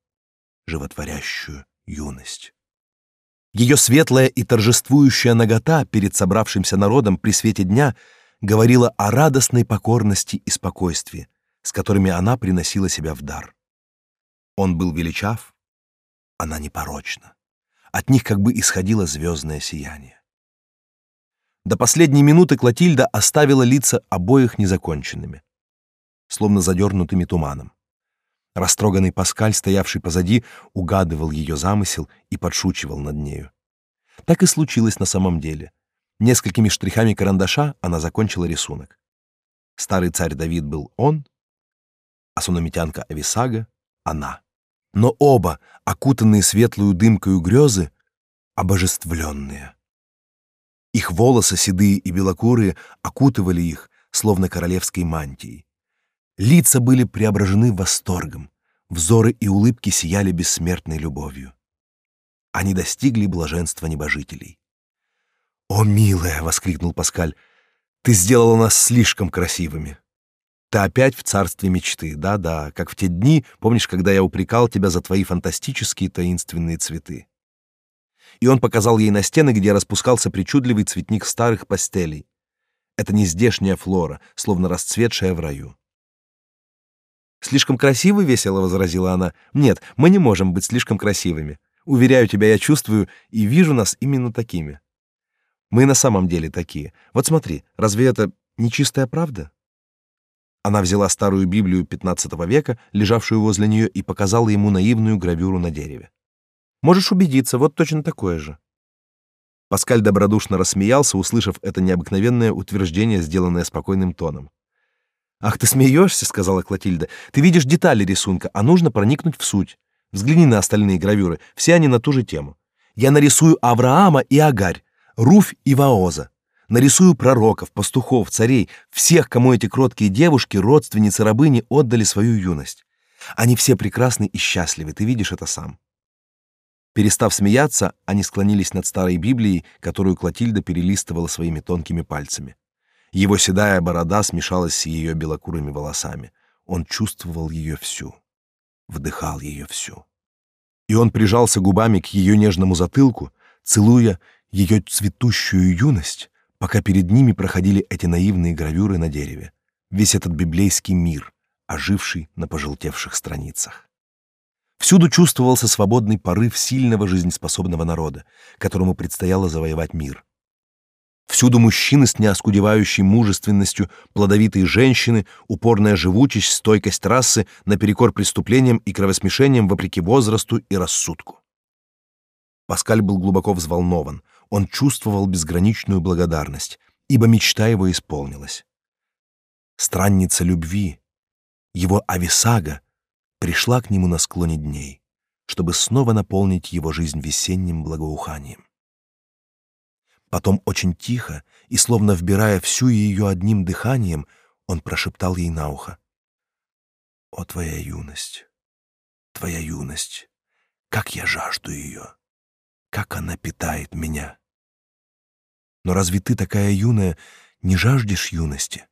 животворящую юность. Ее светлая и торжествующая нагота перед собравшимся народом при свете дня говорила о радостной покорности и спокойствии, с которыми она приносила себя в дар. Он был величав, она непорочна. От них как бы исходило звездное сияние. До последней минуты Клотильда оставила лица обоих незаконченными, словно задернутыми туманом. Растроганный Паскаль, стоявший позади, угадывал ее замысел и подшучивал над нею. Так и случилось на самом деле. Несколькими штрихами карандаша она закончила рисунок. Старый царь Давид был он, а сунамитянка Ависага — она. Но оба, окутанные светлую дымкою грезы, обожествленные. Их волосы, седые и белокурые, окутывали их, словно королевской мантией. Лица были преображены восторгом, взоры и улыбки сияли бессмертной любовью. Они достигли блаженства небожителей. «О, милая!» — воскликнул Паскаль. «Ты сделала нас слишком красивыми!» «Ты опять в царстве мечты, да-да, как в те дни, помнишь, когда я упрекал тебя за твои фантастические таинственные цветы?» И он показал ей на стены, где распускался причудливый цветник старых пастелей. Это не здешняя флора, словно расцветшая в раю. Слишком красивы, весело возразила она. Нет, мы не можем быть слишком красивыми. Уверяю тебя, я чувствую и вижу нас именно такими. Мы на самом деле такие. Вот смотри, разве это не чистая правда? Она взяла старую Библию XV века, лежавшую возле нее, и показала ему наивную гравюру на дереве. Можешь убедиться, вот точно такое же. Паскаль добродушно рассмеялся, услышав это необыкновенное утверждение, сделанное спокойным тоном. «Ах, ты смеешься», — сказала Клотильда. «Ты видишь детали рисунка, а нужно проникнуть в суть. Взгляни на остальные гравюры, все они на ту же тему. Я нарисую Авраама и Агарь, Руфь и Ваоза. Нарисую пророков, пастухов, царей, всех, кому эти кроткие девушки, родственницы рабыни, отдали свою юность. Они все прекрасны и счастливы, ты видишь это сам». Перестав смеяться, они склонились над старой Библией, которую Клотильда перелистывала своими тонкими пальцами. Его седая борода смешалась с ее белокурыми волосами. Он чувствовал ее всю, вдыхал ее всю. И он прижался губами к ее нежному затылку, целуя ее цветущую юность, пока перед ними проходили эти наивные гравюры на дереве, весь этот библейский мир, оживший на пожелтевших страницах. Всюду чувствовался свободный порыв сильного жизнеспособного народа, которому предстояло завоевать мир. Всюду мужчины с неоскудевающей мужественностью, плодовитые женщины, упорная живучесть, стойкость расы наперекор преступлениям и кровосмешениям вопреки возрасту и рассудку. Паскаль был глубоко взволнован. Он чувствовал безграничную благодарность, ибо мечта его исполнилась. Странница любви, его Ависага, пришла к нему на склоне дней, чтобы снова наполнить его жизнь весенним благоуханием. Потом очень тихо и словно вбирая всю ее одним дыханием, он прошептал ей на ухо: "О твоя юность, твоя юность, как я жажду ее, как она питает меня. Но разве ты такая юная не жаждешь юности?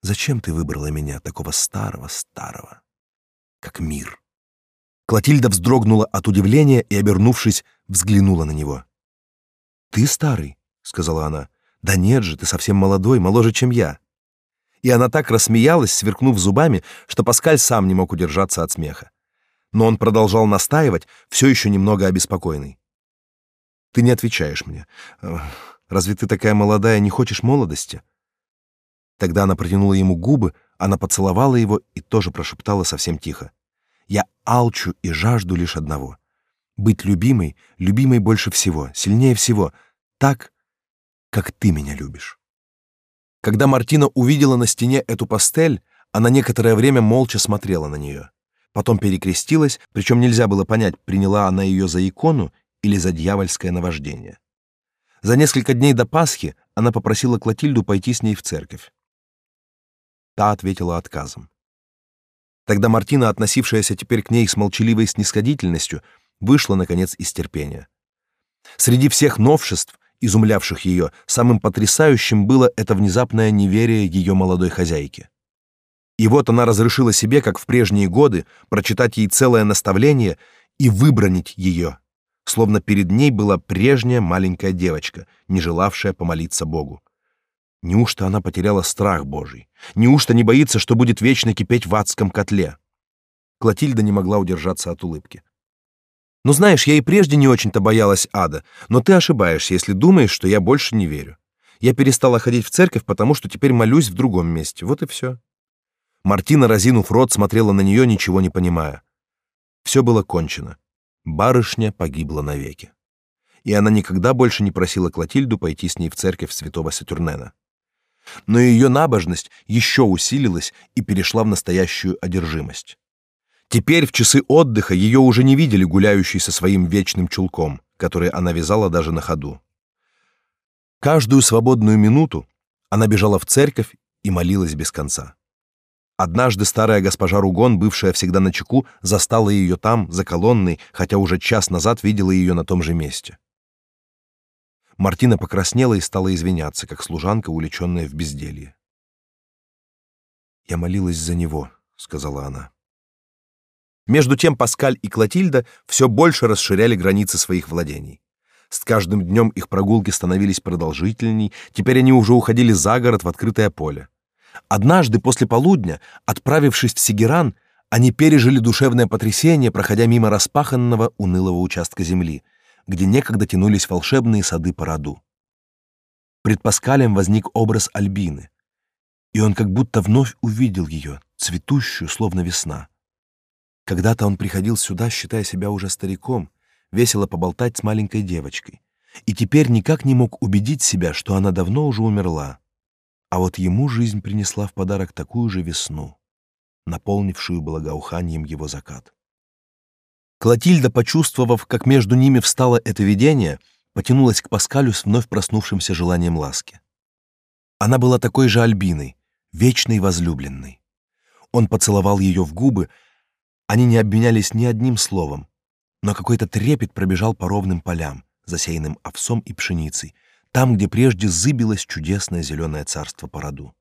Зачем ты выбрала меня такого старого старого, как мир?" Клотильда вздрогнула от удивления и, обернувшись, взглянула на него. «Ты старый», — сказала она. «Да нет же, ты совсем молодой, моложе, чем я». И она так рассмеялась, сверкнув зубами, что Паскаль сам не мог удержаться от смеха. Но он продолжал настаивать, все еще немного обеспокоенный. «Ты не отвечаешь мне. Разве ты такая молодая, не хочешь молодости?» Тогда она протянула ему губы, она поцеловала его и тоже прошептала совсем тихо. «Я алчу и жажду лишь одного — быть любимой, любимой больше всего, сильнее всего, так, как ты меня любишь. Когда Мартина увидела на стене эту пастель, она некоторое время молча смотрела на нее. потом перекрестилась, причем нельзя было понять, приняла она ее за икону или за дьявольское наваждение. За несколько дней до Пасхи она попросила Клотильду пойти с ней в церковь. Та ответила отказом. Тогда Мартина, относившаяся теперь к ней с молчаливой снисходительностью, вышла наконец из терпения. Среди всех новшеств, изумлявших ее, самым потрясающим было это внезапное неверие ее молодой хозяйки. И вот она разрешила себе, как в прежние годы, прочитать ей целое наставление и выбронить ее, словно перед ней была прежняя маленькая девочка, не желавшая помолиться Богу. Неужто она потеряла страх Божий? Неужто не боится, что будет вечно кипеть в адском котле? Клотильда не могла удержаться от улыбки. Ну знаешь, я и прежде не очень-то боялась ада, но ты ошибаешься, если думаешь, что я больше не верю. Я перестала ходить в церковь, потому что теперь молюсь в другом месте. Вот и все. Мартина, разинув рот, смотрела на нее, ничего не понимая. Все было кончено. Барышня погибла навеки. И она никогда больше не просила Клотильду пойти с ней в церковь святого Сатурнена. Но ее набожность еще усилилась и перешла в настоящую одержимость. Теперь в часы отдыха ее уже не видели гуляющей со своим вечным чулком, который она вязала даже на ходу. Каждую свободную минуту она бежала в церковь и молилась без конца. Однажды старая госпожа Ругон, бывшая всегда на чеку, застала ее там, за колонной, хотя уже час назад видела ее на том же месте. Мартина покраснела и стала извиняться, как служанка, увлеченная в безделье. «Я молилась за него», — сказала она. Между тем Паскаль и Клотильда все больше расширяли границы своих владений. С каждым днем их прогулки становились продолжительней, теперь они уже уходили за город в открытое поле. Однажды после полудня, отправившись в Сигеран, они пережили душевное потрясение, проходя мимо распаханного унылого участка земли — где некогда тянулись волшебные сады по роду. Пред Паскалем возник образ Альбины, и он как будто вновь увидел ее, цветущую, словно весна. Когда-то он приходил сюда, считая себя уже стариком, весело поболтать с маленькой девочкой, и теперь никак не мог убедить себя, что она давно уже умерла. А вот ему жизнь принесла в подарок такую же весну, наполнившую благоуханием его закат. Клотильда, почувствовав, как между ними встало это видение, потянулась к Паскалю с вновь проснувшимся желанием ласки. Она была такой же Альбиной, вечной возлюбленной. Он поцеловал ее в губы, они не обменялись ни одним словом, но какой-то трепет пробежал по ровным полям, засеянным овсом и пшеницей, там, где прежде зыбилось чудесное зеленое царство по роду.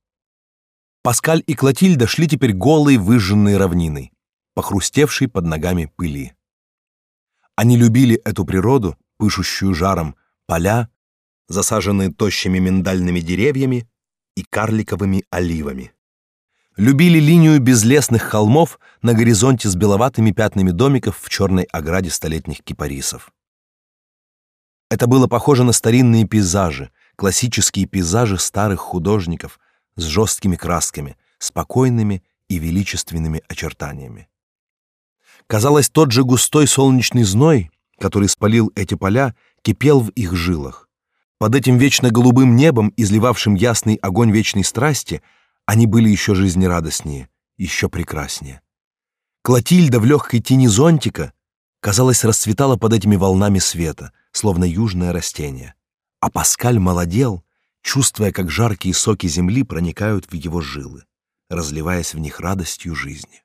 Паскаль и Клотильда шли теперь голой, выжженной равниной, похрустевшей под ногами пыли. Они любили эту природу, пышущую жаром, поля, засаженные тощими миндальными деревьями и карликовыми оливами. Любили линию безлесных холмов на горизонте с беловатыми пятнами домиков в черной ограде столетних кипарисов. Это было похоже на старинные пейзажи, классические пейзажи старых художников с жесткими красками, спокойными и величественными очертаниями. Казалось, тот же густой солнечный зной, который спалил эти поля, кипел в их жилах. Под этим вечно голубым небом, изливавшим ясный огонь вечной страсти, они были еще жизнерадостнее, еще прекраснее. Клотильда в легкой тени зонтика, казалось, расцветала под этими волнами света, словно южное растение. А Паскаль молодел, чувствуя, как жаркие соки земли проникают в его жилы, разливаясь в них радостью жизни.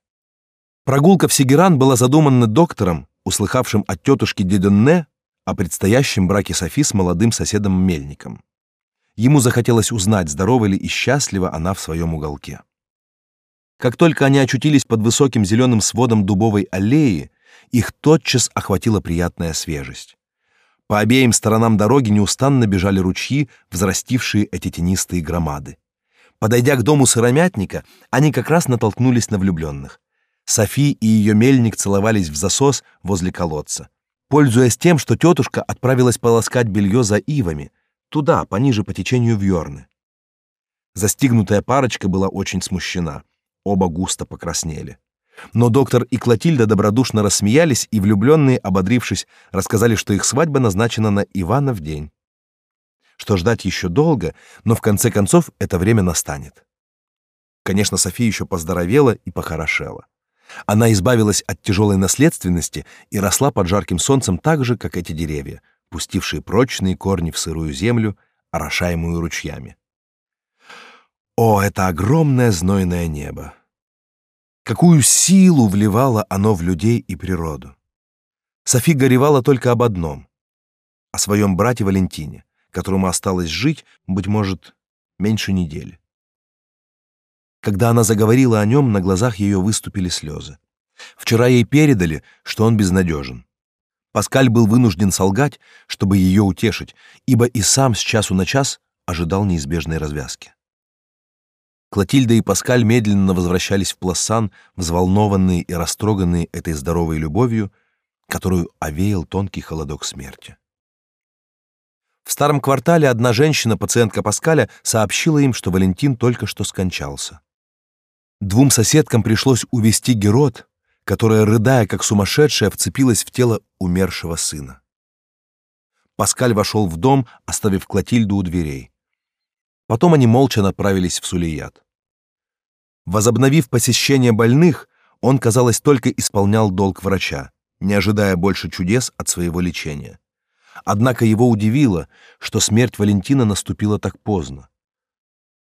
Прогулка в Сигеран была задумана доктором, услыхавшим от тетушки Деденне о предстоящем браке Софи с молодым соседом Мельником. Ему захотелось узнать, здорова ли и счастлива она в своем уголке. Как только они очутились под высоким зеленым сводом дубовой аллеи, их тотчас охватила приятная свежесть. По обеим сторонам дороги неустанно бежали ручьи, взрастившие эти тенистые громады. Подойдя к дому сыромятника, они как раз натолкнулись на влюбленных. Софи и ее мельник целовались в засос возле колодца, пользуясь тем, что тетушка отправилась полоскать белье за ивами, туда, пониже по течению Вьорны. Застигнутая парочка была очень смущена. Оба густо покраснели. Но доктор и Клотильда добродушно рассмеялись, и влюбленные, ободрившись, рассказали, что их свадьба назначена на Ивана в день. Что ждать еще долго, но в конце концов это время настанет. Конечно, София еще поздоровела и похорошела. Она избавилась от тяжелой наследственности и росла под жарким солнцем так же, как эти деревья, пустившие прочные корни в сырую землю, орошаемую ручьями. О, это огромное знойное небо! Какую силу вливало оно в людей и природу! Софи горевала только об одном — о своем брате Валентине, которому осталось жить, быть может, меньше недели. Когда она заговорила о нем, на глазах ее выступили слезы. Вчера ей передали, что он безнадежен. Паскаль был вынужден солгать, чтобы ее утешить, ибо и сам с часу на час ожидал неизбежной развязки. Клотильда и Паскаль медленно возвращались в Плассан, взволнованные и растроганные этой здоровой любовью, которую овеял тонкий холодок смерти. В старом квартале одна женщина, пациентка Паскаля, сообщила им, что Валентин только что скончался. Двум соседкам пришлось увести Герод, которая, рыдая как сумасшедшая, вцепилась в тело умершего сына. Паскаль вошел в дом, оставив Клотильду у дверей. Потом они молча направились в Сулият. Возобновив посещение больных, он, казалось, только исполнял долг врача, не ожидая больше чудес от своего лечения. Однако его удивило, что смерть Валентина наступила так поздно.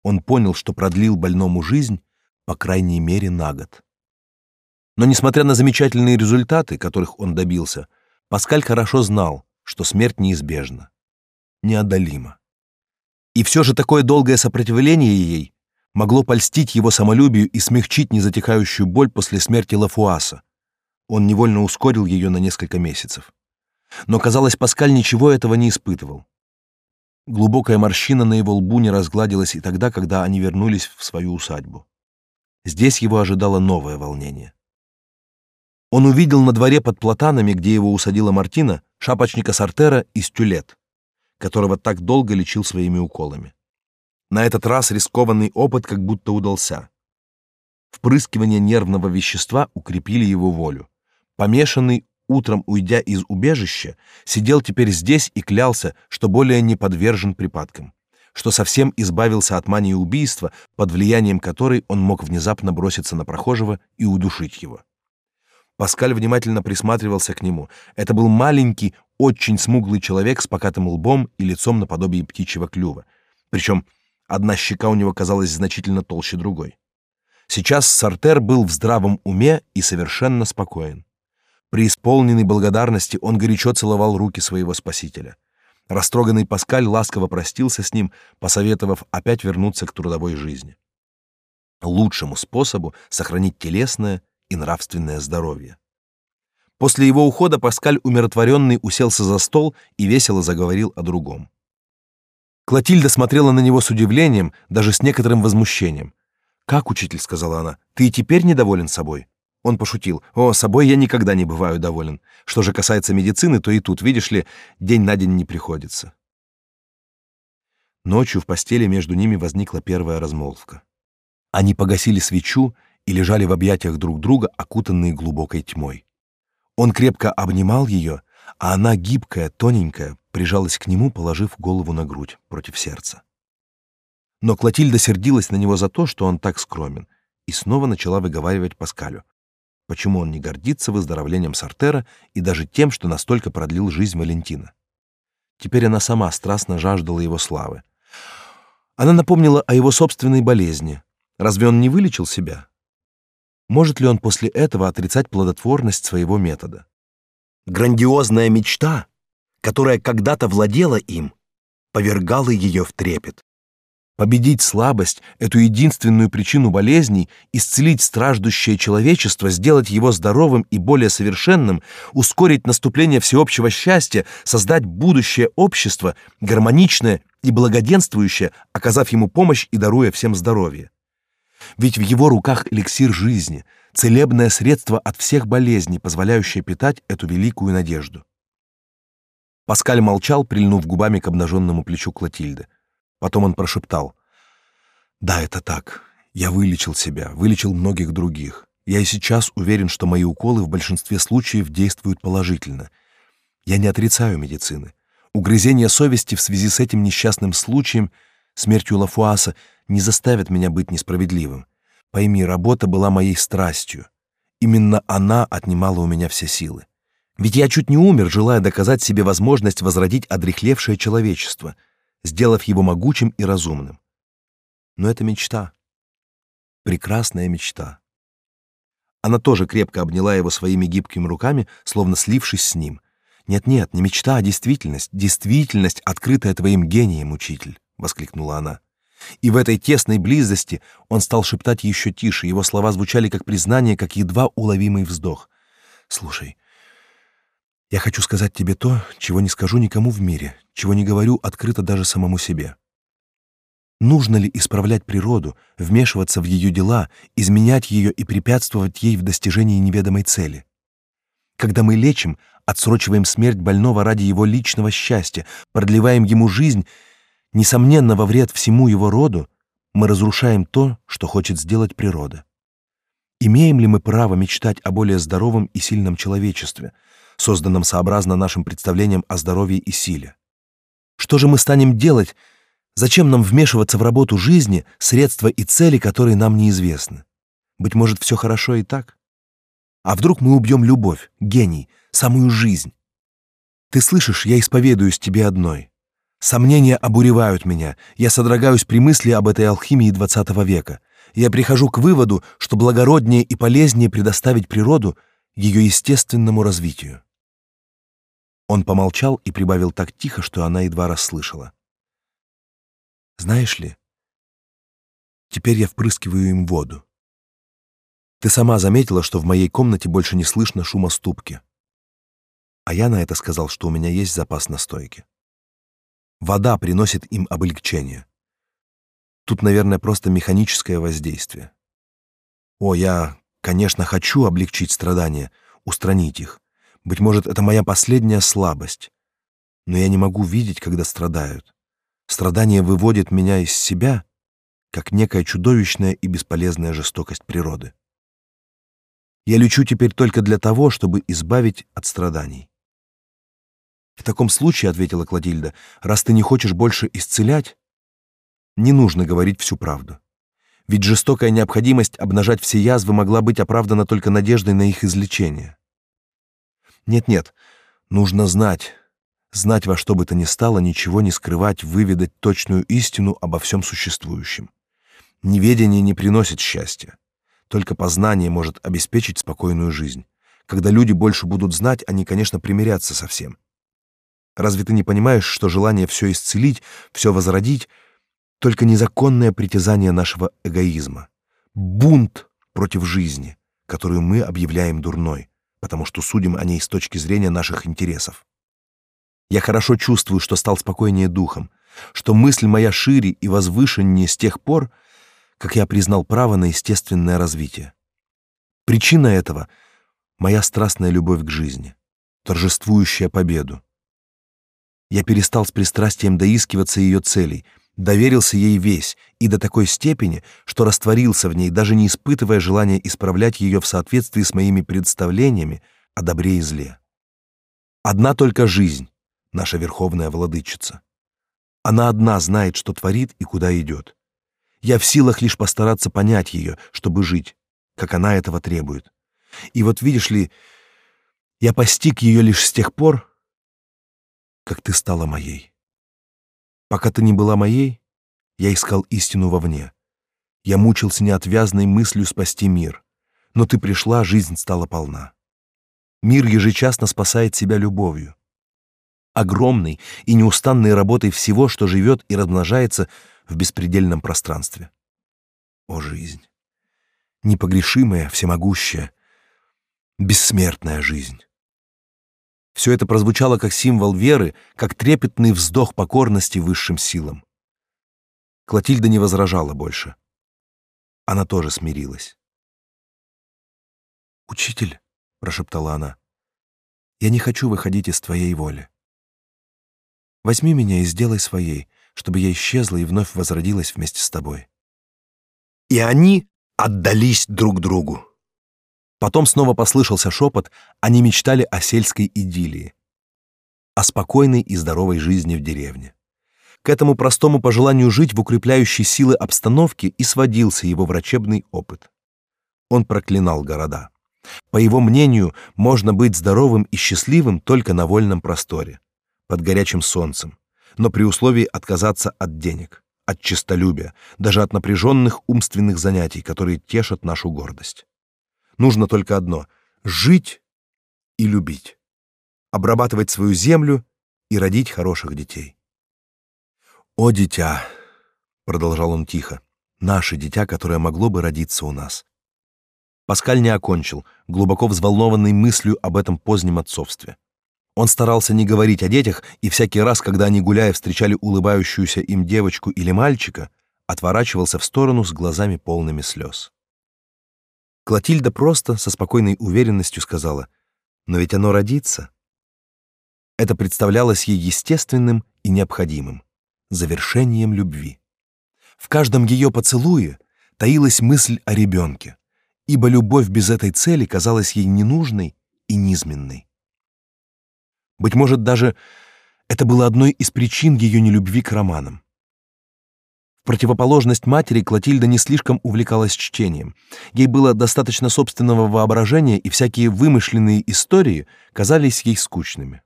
Он понял, что продлил больному жизнь, по крайней мере, на год. Но несмотря на замечательные результаты, которых он добился, Паскаль хорошо знал, что смерть неизбежна, неодолима. И все же такое долгое сопротивление ей могло польстить его самолюбию и смягчить незатихающую боль после смерти Лафуаса. Он невольно ускорил ее на несколько месяцев. Но, казалось, Паскаль ничего этого не испытывал. Глубокая морщина на его лбу не разгладилась и тогда, когда они вернулись в свою усадьбу. Здесь его ожидало новое волнение. Он увидел на дворе под платанами, где его усадила Мартина, шапочника Сартера из Тюлет, которого так долго лечил своими уколами. На этот раз рискованный опыт как будто удался. Впрыскивание нервного вещества укрепили его волю. Помешанный утром уйдя из убежища, сидел теперь здесь и клялся, что более не подвержен припадкам, что совсем избавился от мании убийства, под влиянием которой он мог внезапно броситься на прохожего и удушить его. Паскаль внимательно присматривался к нему. Это был маленький, очень смуглый человек с покатым лбом и лицом наподобие птичьего клюва. Причем одна щека у него казалась значительно толще другой. Сейчас Сартер был в здравом уме и совершенно спокоен. Преисполненный благодарности, он горячо целовал руки своего спасителя. Растроганный Паскаль ласково простился с ним, посоветовав опять вернуться к трудовой жизни. Лучшему способу сохранить телесное и нравственное здоровье. После его ухода Паскаль умиротворенный уселся за стол и весело заговорил о другом. Клотильда смотрела на него с удивлением, даже с некоторым возмущением. «Как, учитель?» — сказала она. «Ты и теперь недоволен собой?» Он пошутил. «О, собой я никогда не бываю доволен. Что же касается медицины, то и тут, видишь ли, день на день не приходится». Ночью в постели между ними возникла первая размолвка. Они погасили свечу и лежали в объятиях друг друга, окутанные глубокой тьмой. Он крепко обнимал ее, а она, гибкая, тоненькая, прижалась к нему, положив голову на грудь против сердца. Но Клотильда сердилась на него за то, что он так скромен, и снова начала выговаривать Паскалю почему он не гордится выздоровлением Сартера и даже тем, что настолько продлил жизнь Валентина. Теперь она сама страстно жаждала его славы. Она напомнила о его собственной болезни. Разве он не вылечил себя? Может ли он после этого отрицать плодотворность своего метода? Грандиозная мечта, которая когда-то владела им, повергала ее в трепет победить слабость, эту единственную причину болезней, исцелить страждущее человечество, сделать его здоровым и более совершенным, ускорить наступление всеобщего счастья, создать будущее общество, гармоничное и благоденствующее, оказав ему помощь и даруя всем здоровье. Ведь в его руках эликсир жизни, целебное средство от всех болезней, позволяющее питать эту великую надежду. Паскаль молчал, прильнув губами к обнаженному плечу Клотильды. Потом он прошептал. «Да, это так. Я вылечил себя, вылечил многих других. Я и сейчас уверен, что мои уколы в большинстве случаев действуют положительно. Я не отрицаю медицины. Угрызения совести в связи с этим несчастным случаем, смертью Лафуаса, не заставят меня быть несправедливым. Пойми, работа была моей страстью. Именно она отнимала у меня все силы. Ведь я чуть не умер, желая доказать себе возможность возродить одрехлевшее человечество, сделав его могучим и разумным. Но это мечта. Прекрасная мечта. Она тоже крепко обняла его своими гибкими руками, словно слившись с ним. «Нет-нет, не мечта, а действительность. Действительность, открытая твоим гением, учитель!» — воскликнула она. И в этой тесной близости он стал шептать еще тише, его слова звучали как признание, как едва уловимый вздох. «Слушай, я хочу сказать тебе то, чего не скажу никому в мире, чего не говорю открыто даже самому себе. Нужно ли исправлять природу, вмешиваться в ее дела, изменять ее и препятствовать ей в достижении неведомой цели? Когда мы лечим, отсрочиваем смерть больного ради его личного счастья, продлеваем ему жизнь — Несомненно, во вред всему его роду мы разрушаем то, что хочет сделать природа. Имеем ли мы право мечтать о более здоровом и сильном человечестве, созданном сообразно нашим представлениям о здоровье и силе? Что же мы станем делать? Зачем нам вмешиваться в работу жизни, средства и цели, которые нам неизвестны? Быть может, все хорошо и так? А вдруг мы убьем любовь, гений, самую жизнь? Ты слышишь, я исповедуюсь тебе одной. Сомнения обуревают меня. Я содрогаюсь при мысли об этой алхимии XX века. Я прихожу к выводу, что благороднее и полезнее предоставить природу ее естественному развитию. Он помолчал и прибавил так тихо, что она едва расслышала. Знаешь ли, теперь я впрыскиваю им воду. Ты сама заметила, что в моей комнате больше не слышно шума ступки. А я на это сказал, что у меня есть запас настойки. Вода приносит им облегчение. Тут, наверное, просто механическое воздействие. О, я, конечно, хочу облегчить страдания, устранить их. Быть может, это моя последняя слабость. Но я не могу видеть, когда страдают. Страдание выводит меня из себя, как некая чудовищная и бесполезная жестокость природы. Я лечу теперь только для того, чтобы избавить от страданий. В таком случае, ответила Клотильда, раз ты не хочешь больше исцелять, не нужно говорить всю правду. Ведь жестокая необходимость обнажать все язвы могла быть оправдана только надеждой на их излечение. Нет-нет, нужно знать, знать во что бы то ни стало, ничего не скрывать, выведать точную истину обо всем существующем. Неведение не приносит счастья. Только познание может обеспечить спокойную жизнь. Когда люди больше будут знать, они, конечно, примирятся со всем. Разве ты не понимаешь, что желание все исцелить, все возродить только незаконное притязание нашего эгоизма, бунт против жизни, которую мы объявляем дурной, потому что судим о ней с точки зрения наших интересов. Я хорошо чувствую, что стал спокойнее духом, что мысль моя шире и возвышеннее с тех пор, как я признал право на естественное развитие. Причина этого — моя страстная любовь к жизни, торжествующая победу, я перестал с пристрастием доискиваться ее целей, доверился ей весь и до такой степени, что растворился в ней, даже не испытывая желания исправлять ее в соответствии с моими представлениями о добре и зле. Одна только жизнь, наша верховная владычица. Она одна знает, что творит и куда идет. Я в силах лишь постараться понять ее, чтобы жить, как она этого требует. И вот видишь ли, я постиг ее лишь с тех пор, как ты стала моей. Пока ты не была моей, я искал истину вовне. Я мучился неотвязной мыслью спасти мир. Но ты пришла, жизнь стала полна. Мир ежечасно спасает себя любовью. Огромной и неустанной работой всего, что живет и размножается в беспредельном пространстве. О, жизнь! Непогрешимая, всемогущая, бессмертная жизнь. Все это прозвучало как символ веры, как трепетный вздох покорности высшим силам. Клотильда не возражала больше. Она тоже смирилась. «Учитель», — прошептала она, — «я не хочу выходить из твоей воли. Возьми меня и сделай своей, чтобы я исчезла и вновь возродилась вместе с тобой». И они отдались друг другу. Потом снова послышался шепот, они мечтали о сельской идиллии, о спокойной и здоровой жизни в деревне. К этому простому пожеланию жить в укрепляющей силы обстановке и сводился его врачебный опыт. Он проклинал города. По его мнению, можно быть здоровым и счастливым только на вольном просторе, под горячим солнцем, но при условии отказаться от денег, от честолюбия, даже от напряженных умственных занятий, которые тешат нашу гордость. Нужно только одно — жить и любить, обрабатывать свою землю и родить хороших детей. «О, дитя!» — продолжал он тихо. «Наше дитя, которое могло бы родиться у нас». Паскаль не окончил, глубоко взволнованный мыслью об этом позднем отцовстве. Он старался не говорить о детях, и всякий раз, когда они гуляя встречали улыбающуюся им девочку или мальчика, отворачивался в сторону с глазами полными слез. Клотильда просто, со спокойной уверенностью сказала, «Но ведь оно родится». Это представлялось ей естественным и необходимым, завершением любви. В каждом ее поцелуе таилась мысль о ребенке, ибо любовь без этой цели казалась ей ненужной и низменной. Быть может, даже это было одной из причин ее нелюбви к романам. В противоположность матери Клотильда не слишком увлекалась чтением. Ей было достаточно собственного воображения, и всякие вымышленные истории казались ей скучными.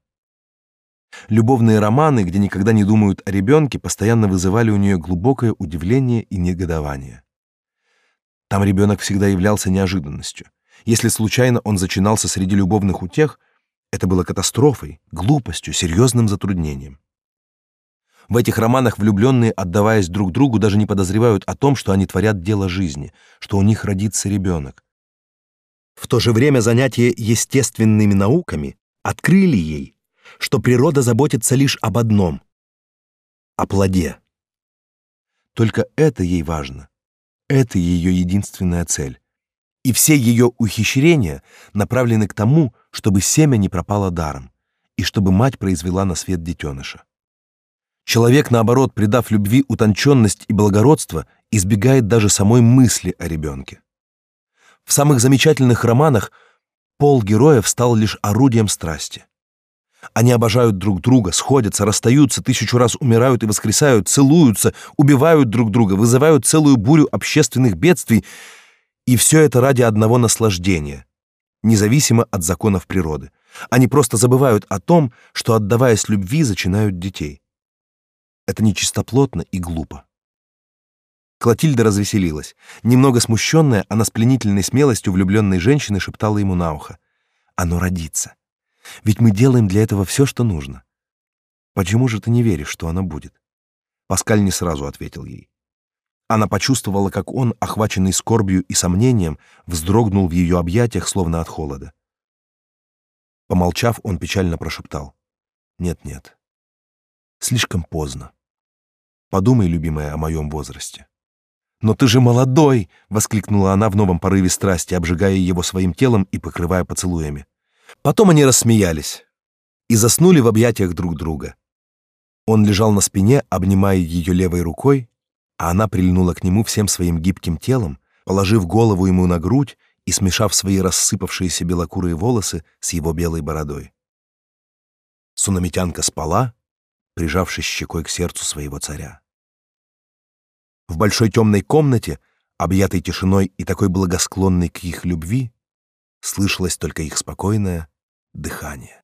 Любовные романы, где никогда не думают о ребенке, постоянно вызывали у нее глубокое удивление и негодование. Там ребенок всегда являлся неожиданностью. Если случайно он зачинался среди любовных утех, это было катастрофой, глупостью, серьезным затруднением. В этих романах влюбленные, отдаваясь друг другу, даже не подозревают о том, что они творят дело жизни, что у них родится ребенок. В то же время занятия естественными науками открыли ей, что природа заботится лишь об одном — о плоде. Только это ей важно. Это ее единственная цель. И все ее ухищрения направлены к тому, чтобы семя не пропало даром и чтобы мать произвела на свет детеныша. Человек, наоборот, придав любви утонченность и благородство, избегает даже самой мысли о ребенке. В самых замечательных романах пол героев стал лишь орудием страсти. Они обожают друг друга, сходятся, расстаются, тысячу раз умирают и воскресают, целуются, убивают друг друга, вызывают целую бурю общественных бедствий, и все это ради одного наслаждения, независимо от законов природы. Они просто забывают о том, что, отдаваясь любви, зачинают детей. Это нечистоплотно и глупо. Клотильда развеселилась. Немного смущенная, она с пленительной смелостью влюбленной женщины шептала ему на ухо. «Оно родится. Ведь мы делаем для этого все, что нужно. Почему же ты не веришь, что она будет? Паскаль не сразу ответил ей. Она почувствовала, как он, охваченный скорбью и сомнением, вздрогнул в ее объятиях, словно от холода. Помолчав, он печально прошептал: "Нет-нет. Слишком поздно. Подумай, любимая, о моем возрасте". «Но ты же молодой!» — воскликнула она в новом порыве страсти, обжигая его своим телом и покрывая поцелуями. Потом они рассмеялись и заснули в объятиях друг друга. Он лежал на спине, обнимая ее левой рукой, а она прильнула к нему всем своим гибким телом, положив голову ему на грудь и смешав свои рассыпавшиеся белокурые волосы с его белой бородой. Сунамитянка спала, прижавшись щекой к сердцу своего царя. В большой темной комнате, объятой тишиной и такой благосклонной к их любви, слышалось только их спокойное дыхание.